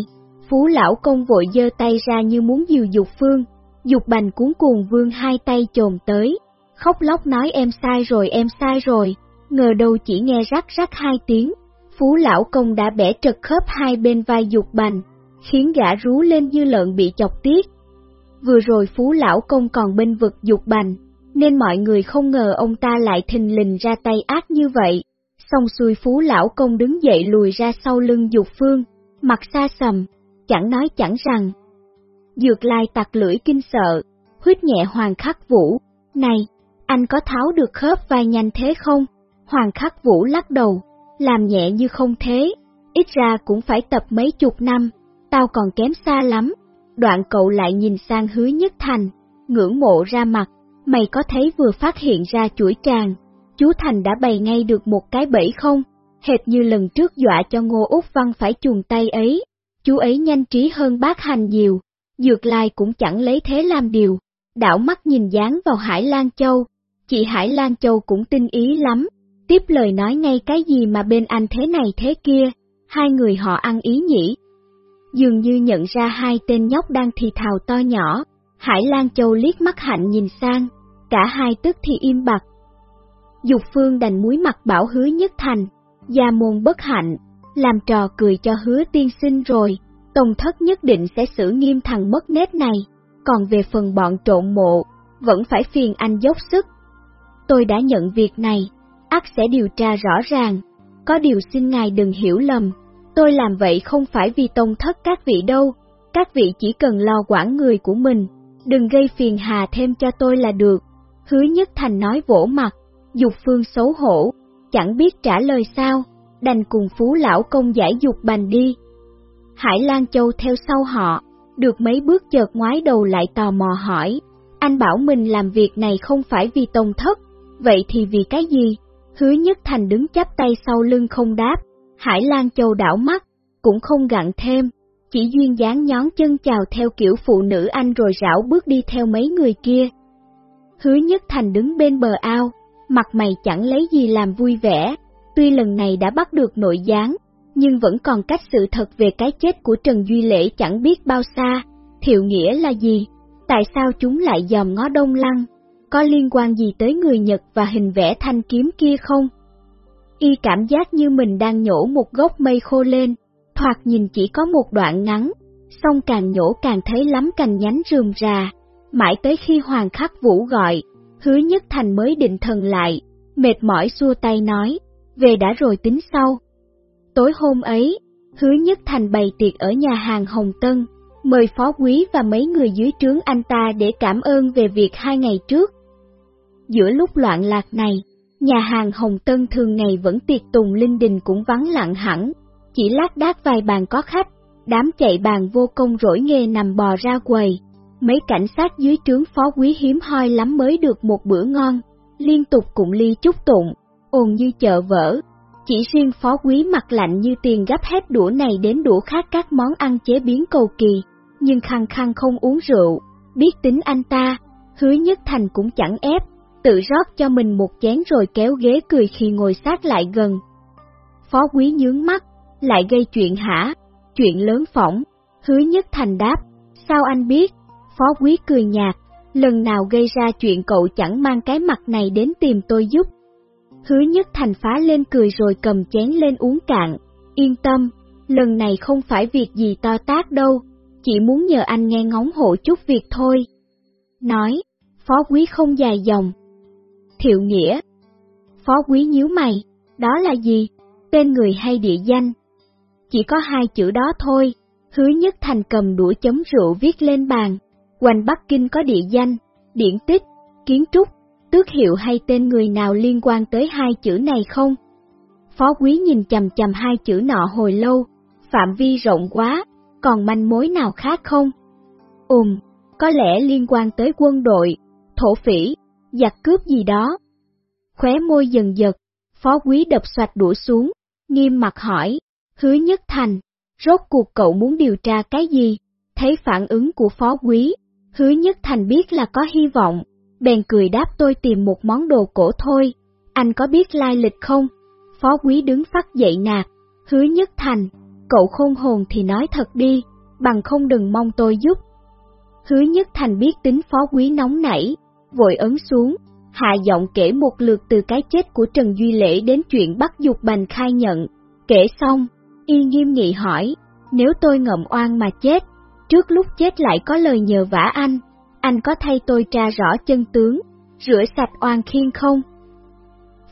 phú lão công vội giơ tay ra như muốn dìu dục phương, dục bành cuốn cuồng vương hai tay chồm tới, khóc lóc nói em sai rồi em sai rồi, ngờ đâu chỉ nghe rắc rắc hai tiếng, phú lão công đã bẻ trật khớp hai bên vai dục bành, khiến gã rú lên như lợn bị chọc tiết. Vừa rồi phú lão công còn bên vực dục bành, nên mọi người không ngờ ông ta lại thình lình ra tay ác như vậy. Xong xuôi phú lão công đứng dậy lùi ra sau lưng dục phương, mặt xa sầm, chẳng nói chẳng rằng. Dược lai tặc lưỡi kinh sợ, huyết nhẹ hoàng khắc vũ, này, anh có tháo được khớp vai nhanh thế không? Hoàng khắc vũ lắc đầu, làm nhẹ như không thế, ít ra cũng phải tập mấy chục năm, tao còn kém xa lắm. Đoạn cậu lại nhìn sang hứa nhất thành, ngưỡng mộ ra mặt, mày có thấy vừa phát hiện ra chuỗi tràng, chú Thành đã bày ngay được một cái bẫy không? Hệt như lần trước dọa cho Ngô Úc Văn phải chuồng tay ấy, chú ấy nhanh trí hơn bác hành nhiều, Dược Lai cũng chẳng lấy thế làm điều, đảo mắt nhìn dáng vào Hải Lan Châu. Chị Hải Lan Châu cũng tinh ý lắm, tiếp lời nói ngay cái gì mà bên anh thế này thế kia, hai người họ ăn ý nhỉ. Dường như nhận ra hai tên nhóc đang thì thào to nhỏ, Hải Lan Châu liếc mắt hạnh nhìn sang, cả hai tức thì im bặt. Dục Phương đành muối mặt bảo hứa nhất thành, gia môn bất hạnh, làm trò cười cho hứa tiên sinh rồi, Tông thất nhất định sẽ xử nghiêm thằng mất nết này, còn về phần bọn trộn mộ, vẫn phải phiền anh dốc sức. Tôi đã nhận việc này, ác sẽ điều tra rõ ràng, có điều xin ngài đừng hiểu lầm, tôi làm vậy không phải vì tông thất các vị đâu, các vị chỉ cần lo quản người của mình, đừng gây phiền hà thêm cho tôi là được. Hứa Nhất Thành nói vỗ mặt, dục phương xấu hổ, chẳng biết trả lời sao, đành cùng phú lão công giải dục bành đi. Hải Lan Châu theo sau họ, được mấy bước chợt ngoái đầu lại tò mò hỏi, anh bảo mình làm việc này không phải vì tông thất, vậy thì vì cái gì? Hứa Nhất Thành đứng chắp tay sau lưng không đáp, Hải Lan Châu đảo mắt, cũng không gặn thêm, chỉ duyên dáng nhón chân chào theo kiểu phụ nữ anh rồi rảo bước đi theo mấy người kia. Hứa Nhất Thành đứng bên bờ ao, mặt mày chẳng lấy gì làm vui vẻ, tuy lần này đã bắt được nội gián, nhưng vẫn còn cách sự thật về cái chết của Trần Duy Lễ chẳng biết bao xa, thiệu nghĩa là gì, tại sao chúng lại dòm ngó đông lăng, có liên quan gì tới người Nhật và hình vẽ thanh kiếm kia không? Y cảm giác như mình đang nhổ một gốc mây khô lên, thoạt nhìn chỉ có một đoạn ngắn, song càng nhổ càng thấy lắm cành nhánh rườm rà, mãi tới khi Hoàng Khắc Vũ gọi, hứa nhất thành mới định thần lại, mệt mỏi xua tay nói, về đã rồi tính sau. Tối hôm ấy, hứa nhất thành bày tiệc ở nhà hàng Hồng Tân, mời phó quý và mấy người dưới trướng anh ta để cảm ơn về việc hai ngày trước. Giữa lúc loạn lạc này, nhà hàng Hồng Tân thường ngày vẫn tiệc tùng linh đình cũng vắng lặng hẳn, chỉ lát đác vài bàn có khách, đám chạy bàn vô công rỗi nghề nằm bò ra quầy. Mấy cảnh sát dưới trướng phó quý hiếm hoi lắm mới được một bữa ngon, liên tục cũng ly chúc tụng, ồn như chợ vỡ, chỉ riêng phó quý mặt lạnh như tiền gấp hết đũa này đến đũa khác các món ăn chế biến cầu kỳ, nhưng khăng khăng không uống rượu, biết tính anh ta, hứa nhất thành cũng chẳng ép, tự rót cho mình một chén rồi kéo ghế cười khi ngồi sát lại gần. Phó quý nhướng mắt, lại gây chuyện hả, chuyện lớn phỏng, hứa nhất thành đáp, sao anh biết, phó quý cười nhạt, lần nào gây ra chuyện cậu chẳng mang cái mặt này đến tìm tôi giúp, Hứa nhất thành phá lên cười rồi cầm chén lên uống cạn. Yên tâm, lần này không phải việc gì to tác đâu, chỉ muốn nhờ anh nghe ngóng hộ chút việc thôi. Nói, phó quý không dài dòng. Thiệu nghĩa. Phó quý nhíu mày, đó là gì? Tên người hay địa danh? Chỉ có hai chữ đó thôi, hứa nhất thành cầm đũa chấm rượu viết lên bàn. Quanh Bắc Kinh có địa danh, điển tích, kiến trúc, tước hiệu hay tên người nào liên quan tới hai chữ này không? Phó quý nhìn chầm chầm hai chữ nọ hồi lâu, phạm vi rộng quá, còn manh mối nào khác không? Ừm, có lẽ liên quan tới quân đội, thổ phỉ, giặc cướp gì đó. Khóe môi dần giật, phó quý đập xoạch đũa xuống, nghiêm mặt hỏi, hứa nhất thành, rốt cuộc cậu muốn điều tra cái gì? Thấy phản ứng của phó quý, hứa nhất thành biết là có hy vọng, bèn cười đáp tôi tìm một món đồ cổ thôi, anh có biết lai lịch không? Phó quý đứng phát dậy nạt, hứa nhất thành, cậu khôn hồn thì nói thật đi, bằng không đừng mong tôi giúp. Hứa nhất thành biết tính phó quý nóng nảy, vội ấn xuống, hạ giọng kể một lượt từ cái chết của Trần Duy Lễ đến chuyện bắt dục bành khai nhận. Kể xong, y nghiêm nghị hỏi, nếu tôi ngậm oan mà chết, trước lúc chết lại có lời nhờ vả anh, anh có thay tôi tra rõ chân tướng, rửa sạch oan khiên không?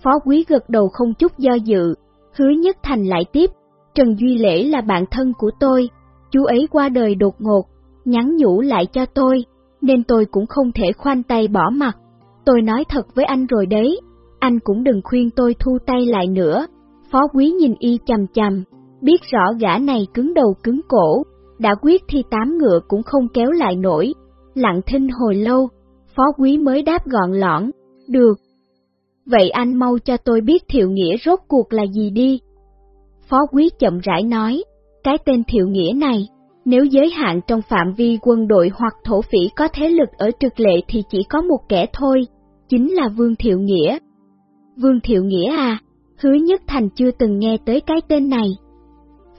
Phó quý gật đầu không chút do dự, hứa nhất thành lại tiếp, Trần Duy Lễ là bạn thân của tôi, chú ấy qua đời đột ngột, nhắn nhủ lại cho tôi, nên tôi cũng không thể khoanh tay bỏ mặt. Tôi nói thật với anh rồi đấy, anh cũng đừng khuyên tôi thu tay lại nữa. Phó quý nhìn y chầm chầm, biết rõ gã này cứng đầu cứng cổ, đã quyết thì tám ngựa cũng không kéo lại nổi, Lặng thinh hồi lâu, phó quý mới đáp gọn lõn, được. Vậy anh mau cho tôi biết thiệu nghĩa rốt cuộc là gì đi. Phó quý chậm rãi nói, cái tên thiệu nghĩa này, nếu giới hạn trong phạm vi quân đội hoặc thổ phỉ có thế lực ở trực lệ thì chỉ có một kẻ thôi, chính là Vương Thiệu Nghĩa. Vương Thiệu Nghĩa à, hứa nhất thành chưa từng nghe tới cái tên này.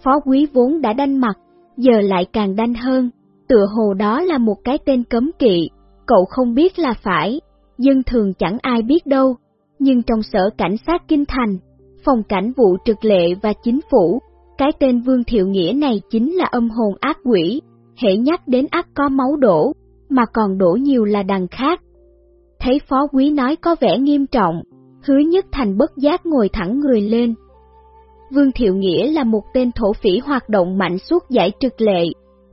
Phó quý vốn đã đanh mặt, giờ lại càng đanh hơn, tựa hồ đó là một cái tên cấm kỵ, cậu không biết là phải, dân thường chẳng ai biết đâu, nhưng trong sở cảnh sát Kinh Thành, phòng cảnh vụ trực lệ và chính phủ, cái tên Vương Thiệu Nghĩa này chính là âm hồn ác quỷ, hệ nhắc đến ác có máu đổ, mà còn đổ nhiều là đằng khác. Thấy phó quý nói có vẻ nghiêm trọng, hứa nhất thành bất giác ngồi thẳng người lên. Vương Thiệu Nghĩa là một tên thổ phỉ hoạt động mạnh suốt giải trực lệ.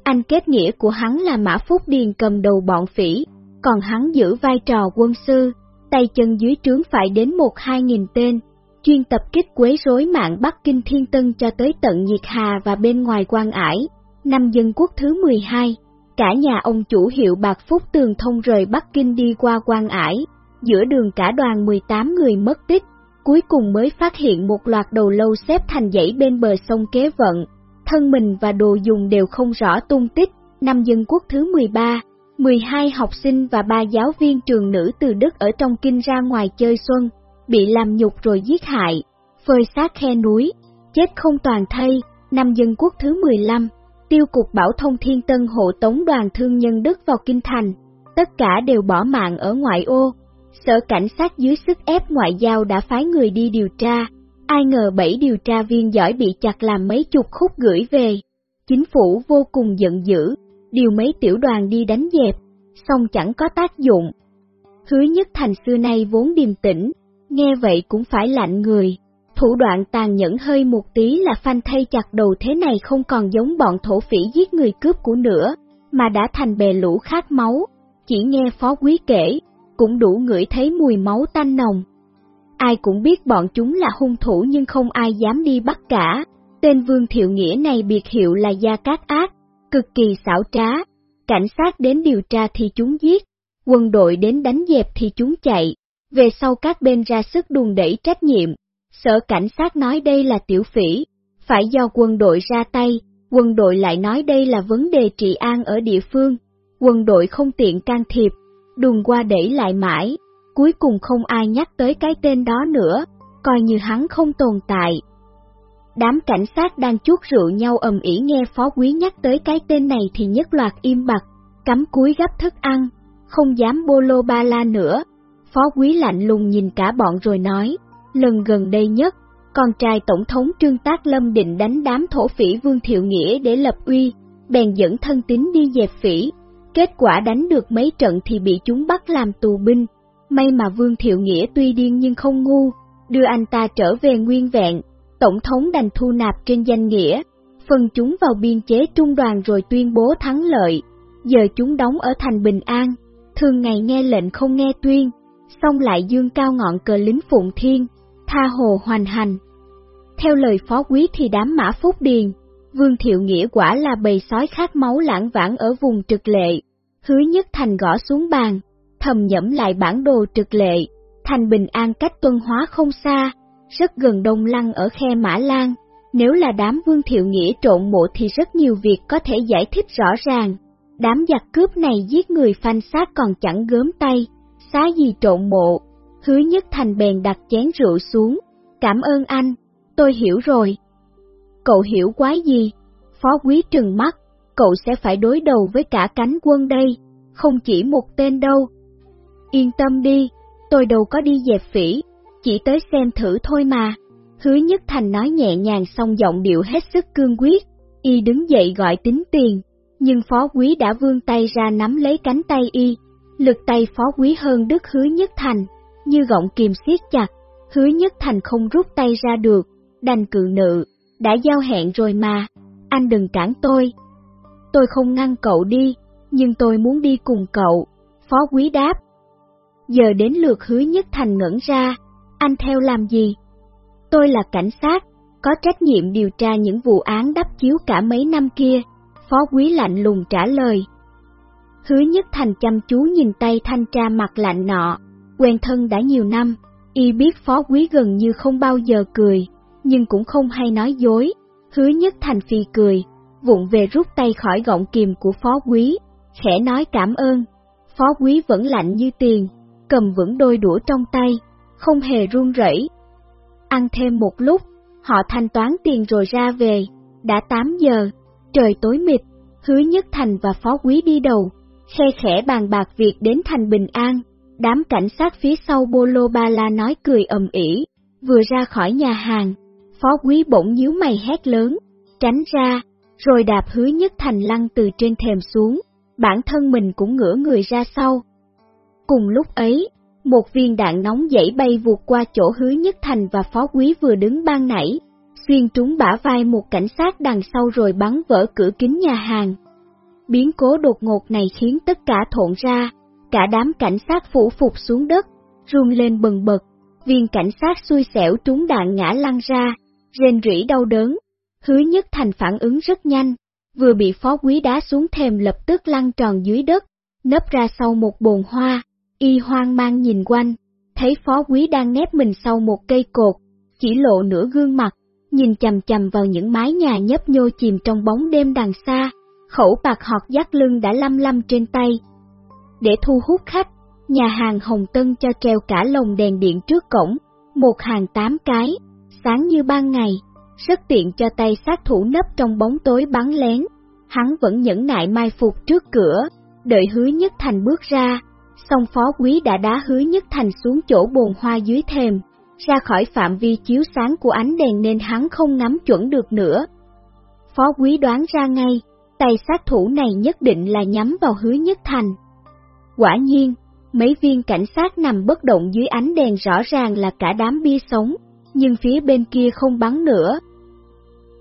Anh kết nghĩa của hắn là Mã Phúc Điền cầm đầu bọn phỉ, còn hắn giữ vai trò quân sư, tay chân dưới trướng phải đến một hai nghìn tên, chuyên tập kích quấy rối mạng Bắc Kinh Thiên Tân cho tới tận Nhiệt Hà và bên ngoài quan ải. Năm dân quốc thứ 12, cả nhà ông chủ hiệu Bạc Phúc tường thông rời Bắc Kinh đi qua quan ải, giữa đường cả đoàn 18 người mất tích, cuối cùng mới phát hiện một loạt đầu lâu xếp thành dãy bên bờ sông Kế Vận, thân mình và đồ dùng đều không rõ tung tích. Năm dân quốc thứ 13, 12 học sinh và ba giáo viên trường nữ từ Đức ở trong kinh ra ngoài chơi xuân, bị làm nhục rồi giết hại, phơi xác khe núi, chết không toàn thây, năm dân quốc thứ 15, tiêu cục bảo thông thiên tân hộ tống đoàn thương nhân Đức vào kinh thành, tất cả đều bỏ mạng ở ngoại ô. Sở cảnh sát dưới sức ép ngoại giao đã phái người đi điều tra, ai ngờ bảy điều tra viên giỏi bị chặt làm mấy chục khúc gửi về. Chính phủ vô cùng giận dữ, điều mấy tiểu đoàn đi đánh dẹp, xong chẳng có tác dụng. Hứa nhất thành xưa nay vốn điềm tĩnh, nghe vậy cũng phải lạnh người. Thủ đoạn tàn nhẫn hơi một tí là phanh thay chặt đầu thế này không còn giống bọn thổ phỉ giết người cướp của nữa, mà đã thành bè lũ khát máu. Chỉ nghe phó quý kể, cũng đủ ngửi thấy mùi máu tanh nồng. Ai cũng biết bọn chúng là hung thủ nhưng không ai dám đi bắt cả. Tên Vương Thiệu Nghĩa này biệt hiệu là Gia Cát Ác, cực kỳ xảo trá. Cảnh sát đến điều tra thì chúng giết, quân đội đến đánh dẹp thì chúng chạy. Về sau các bên ra sức đùn đẩy trách nhiệm, sở cảnh sát nói đây là tiểu phỉ, phải do quân đội ra tay, quân đội lại nói đây là vấn đề trị an ở địa phương, quân đội không tiện can thiệp, đùn qua đẩy lại mãi, cuối cùng không ai nhắc tới cái tên đó nữa, coi như hắn không tồn tại. Đám cảnh sát đang chuốt rượu nhau ầm ĩ nghe phó quý nhắc tới cái tên này thì nhất loạt im bặt, cắm cúi gấp thức ăn, không dám bô lô ba la nữa, Phó quý lạnh lùng nhìn cả bọn rồi nói, lần gần đây nhất, con trai Tổng thống Trương Tác Lâm định đánh đám thổ phỉ Vương Thiệu Nghĩa để lập uy, bèn dẫn thân tín đi dẹp phỉ. Kết quả đánh được mấy trận thì bị chúng bắt làm tù binh. May mà Vương Thiệu Nghĩa tuy điên nhưng không ngu, đưa anh ta trở về nguyên vẹn. Tổng thống đành thu nạp trên danh nghĩa, phân chúng vào biên chế trung đoàn rồi tuyên bố thắng lợi. Giờ chúng đóng ở thành Bình An, thường ngày nghe lệnh không nghe tuyên, xong lại dương cao ngọn cờ lính phụng thiên, tha hồ hoành hành. Theo lời phó quý thì đám mã phúc điền, Vương Thiệu Nghĩa quả là bầy sói khát máu lãng vãng ở vùng trực lệ, hứa nhất thành gõ xuống bàn, thầm nhẫm lại bản đồ trực lệ, thành bình an cách tuân hóa không xa, rất gần đông lăng ở khe Mã Lan. Nếu là đám Vương Thiệu Nghĩa trộn mộ thì rất nhiều việc có thể giải thích rõ ràng. Đám giặc cướp này giết người phanh xác còn chẳng gớm tay, xá gì trộn mộ, hứa nhất thành bèn đặt chén rượu xuống, cảm ơn anh, tôi hiểu rồi. Cậu hiểu quái gì? Phó quý trừng mắt, cậu sẽ phải đối đầu với cả cánh quân đây, không chỉ một tên đâu. Yên tâm đi, tôi đâu có đi dẹp phỉ, chỉ tới xem thử thôi mà. Hứa Nhất Thành nói nhẹ nhàng xong giọng điệu hết sức cương quyết, y đứng dậy gọi tính tiền, nhưng phó quý đã vươn tay ra nắm lấy cánh tay y, lực tay phó quý hơn đức hứa nhất thành, như gọng kìm siết chặt, hứa nhất thành không rút tay ra được, đành cự nữ, đã giao hẹn rồi mà, anh đừng cản tôi. Tôi không ngăn cậu đi, nhưng tôi muốn đi cùng cậu, phó quý đáp. Giờ đến lượt hứa nhất thành ngẩn ra, anh theo làm gì? Tôi là cảnh sát, có trách nhiệm điều tra những vụ án đắp chiếu cả mấy năm kia, phó quý lạnh lùng trả lời. Hứa nhất thành chăm chú nhìn tay thanh tra mặt lạnh nọ, quen thân đã nhiều năm, y biết phó quý gần như không bao giờ cười, nhưng cũng không hay nói dối. Hứa nhất thành phi cười, vụng về rút tay khỏi gọng kìm của phó quý, khẽ nói cảm ơn. Phó quý vẫn lạnh như tiền, cầm vững đôi đũa trong tay, không hề run rẩy. Ăn thêm một lúc, họ thanh toán tiền rồi ra về, đã 8 giờ, trời tối mịt, hứa nhất thành và phó quý đi đầu, khe khẽ bàn bạc việc đến thành bình an, đám cảnh sát phía sau Bolo Ba La nói cười ầm ĩ, vừa ra khỏi nhà hàng, phó quý bỗng nhíu mày hét lớn, tránh ra, rồi đạp hứa nhất thành lăn từ trên thềm xuống, bản thân mình cũng ngửa người ra sau. Cùng lúc ấy, một viên đạn nóng dãy bay vụt qua chỗ hứa nhất thành và phó quý vừa đứng ban nãy, xuyên trúng bả vai một cảnh sát đằng sau rồi bắn vỡ cửa kính nhà hàng. Biến cố đột ngột này khiến tất cả thộn ra, cả đám cảnh sát phủ phục xuống đất, run lên bần bật, viên cảnh sát xui xẻo trúng đạn ngã lăn ra, rên rỉ đau đớn. Hứa nhất thành phản ứng rất nhanh, vừa bị phó quý đá xuống thềm lập tức lăn tròn dưới đất, nấp ra sau một bồn hoa, y hoang mang nhìn quanh, thấy phó quý đang nép mình sau một cây cột, chỉ lộ nửa gương mặt, nhìn chầm chầm vào những mái nhà nhấp nhô chìm trong bóng đêm đằng xa, khẩu bạc họt dắt lưng đã lăm lăm trên tay. Để thu hút khách, nhà hàng Hồng Tân cho treo cả lồng đèn điện trước cổng, một hàng tám cái, sáng như ban ngày, rất tiện cho tay sát thủ nấp trong bóng tối bắn lén. Hắn vẫn nhẫn nại mai phục trước cửa, đợi hứa nhất thành bước ra, song phó quý đã đá hứa nhất thành xuống chỗ bồn hoa dưới thềm, ra khỏi phạm vi chiếu sáng của ánh đèn nên hắn không nắm chuẩn được nữa. Phó quý đoán ra ngay, tay sát thủ này nhất định là nhắm vào hứa nhất thành. Quả nhiên, mấy viên cảnh sát nằm bất động dưới ánh đèn rõ ràng là cả đám bia sống, nhưng phía bên kia không bắn nữa.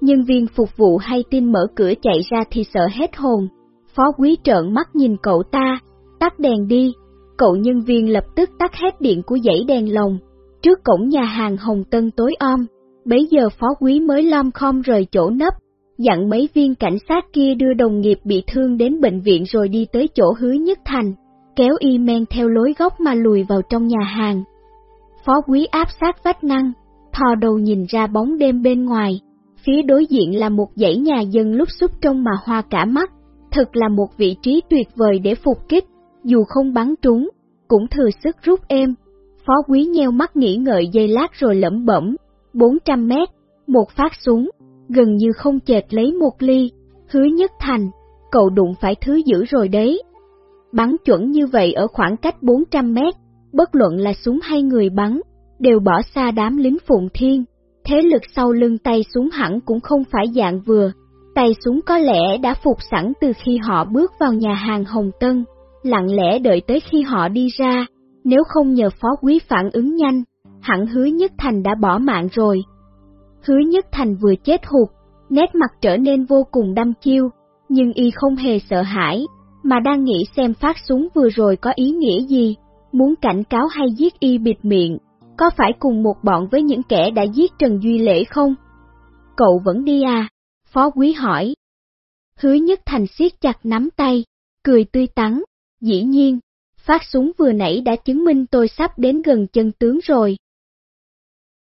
Nhân viên phục vụ hay tin mở cửa chạy ra thì sợ hết hồn, phó quý trợn mắt nhìn cậu ta, tắt đèn đi, cậu nhân viên lập tức tắt hết điện của dãy đèn lồng, trước cổng nhà hàng Hồng Tân tối om, bấy giờ phó quý mới lom khom rời chỗ nấp, dặn mấy viên cảnh sát kia đưa đồng nghiệp bị thương đến bệnh viện rồi đi tới chỗ hứa nhất thành, kéo y men theo lối góc mà lùi vào trong nhà hàng. Phó quý áp sát vách ngăn, thò đầu nhìn ra bóng đêm bên ngoài, phía đối diện là một dãy nhà dân lúc xúc trông mà hoa cả mắt, thật là một vị trí tuyệt vời để phục kích, dù không bắn trúng, cũng thừa sức rút êm. Phó quý nheo mắt nghĩ ngợi giây lát rồi lẩm bẩm, 400 mét, một phát súng, gần như không chệt lấy một ly, hứa nhất thành, cậu đụng phải thứ dữ rồi đấy. Bắn chuẩn như vậy ở khoảng cách 400 mét, bất luận là súng hay người bắn, đều bỏ xa đám lính phụng thiên, thế lực sau lưng tay súng hẳn cũng không phải dạng vừa, tay súng có lẽ đã phục sẵn từ khi họ bước vào nhà hàng Hồng Tân, lặng lẽ đợi tới khi họ đi ra, nếu không nhờ phó quý phản ứng nhanh, hẳn hứa nhất thành đã bỏ mạng rồi. Hứa nhất thành vừa chết hụt, nét mặt trở nên vô cùng đăm chiêu, nhưng y không hề sợ hãi, mà đang nghĩ xem phát súng vừa rồi có ý nghĩa gì, muốn cảnh cáo hay giết y bịt miệng, có phải cùng một bọn với những kẻ đã giết Trần Duy Lễ không? Cậu vẫn đi à? Phó quý hỏi. Hứa nhất thành siết chặt nắm tay, cười tươi tắn, dĩ nhiên, phát súng vừa nãy đã chứng minh tôi sắp đến gần chân tướng rồi.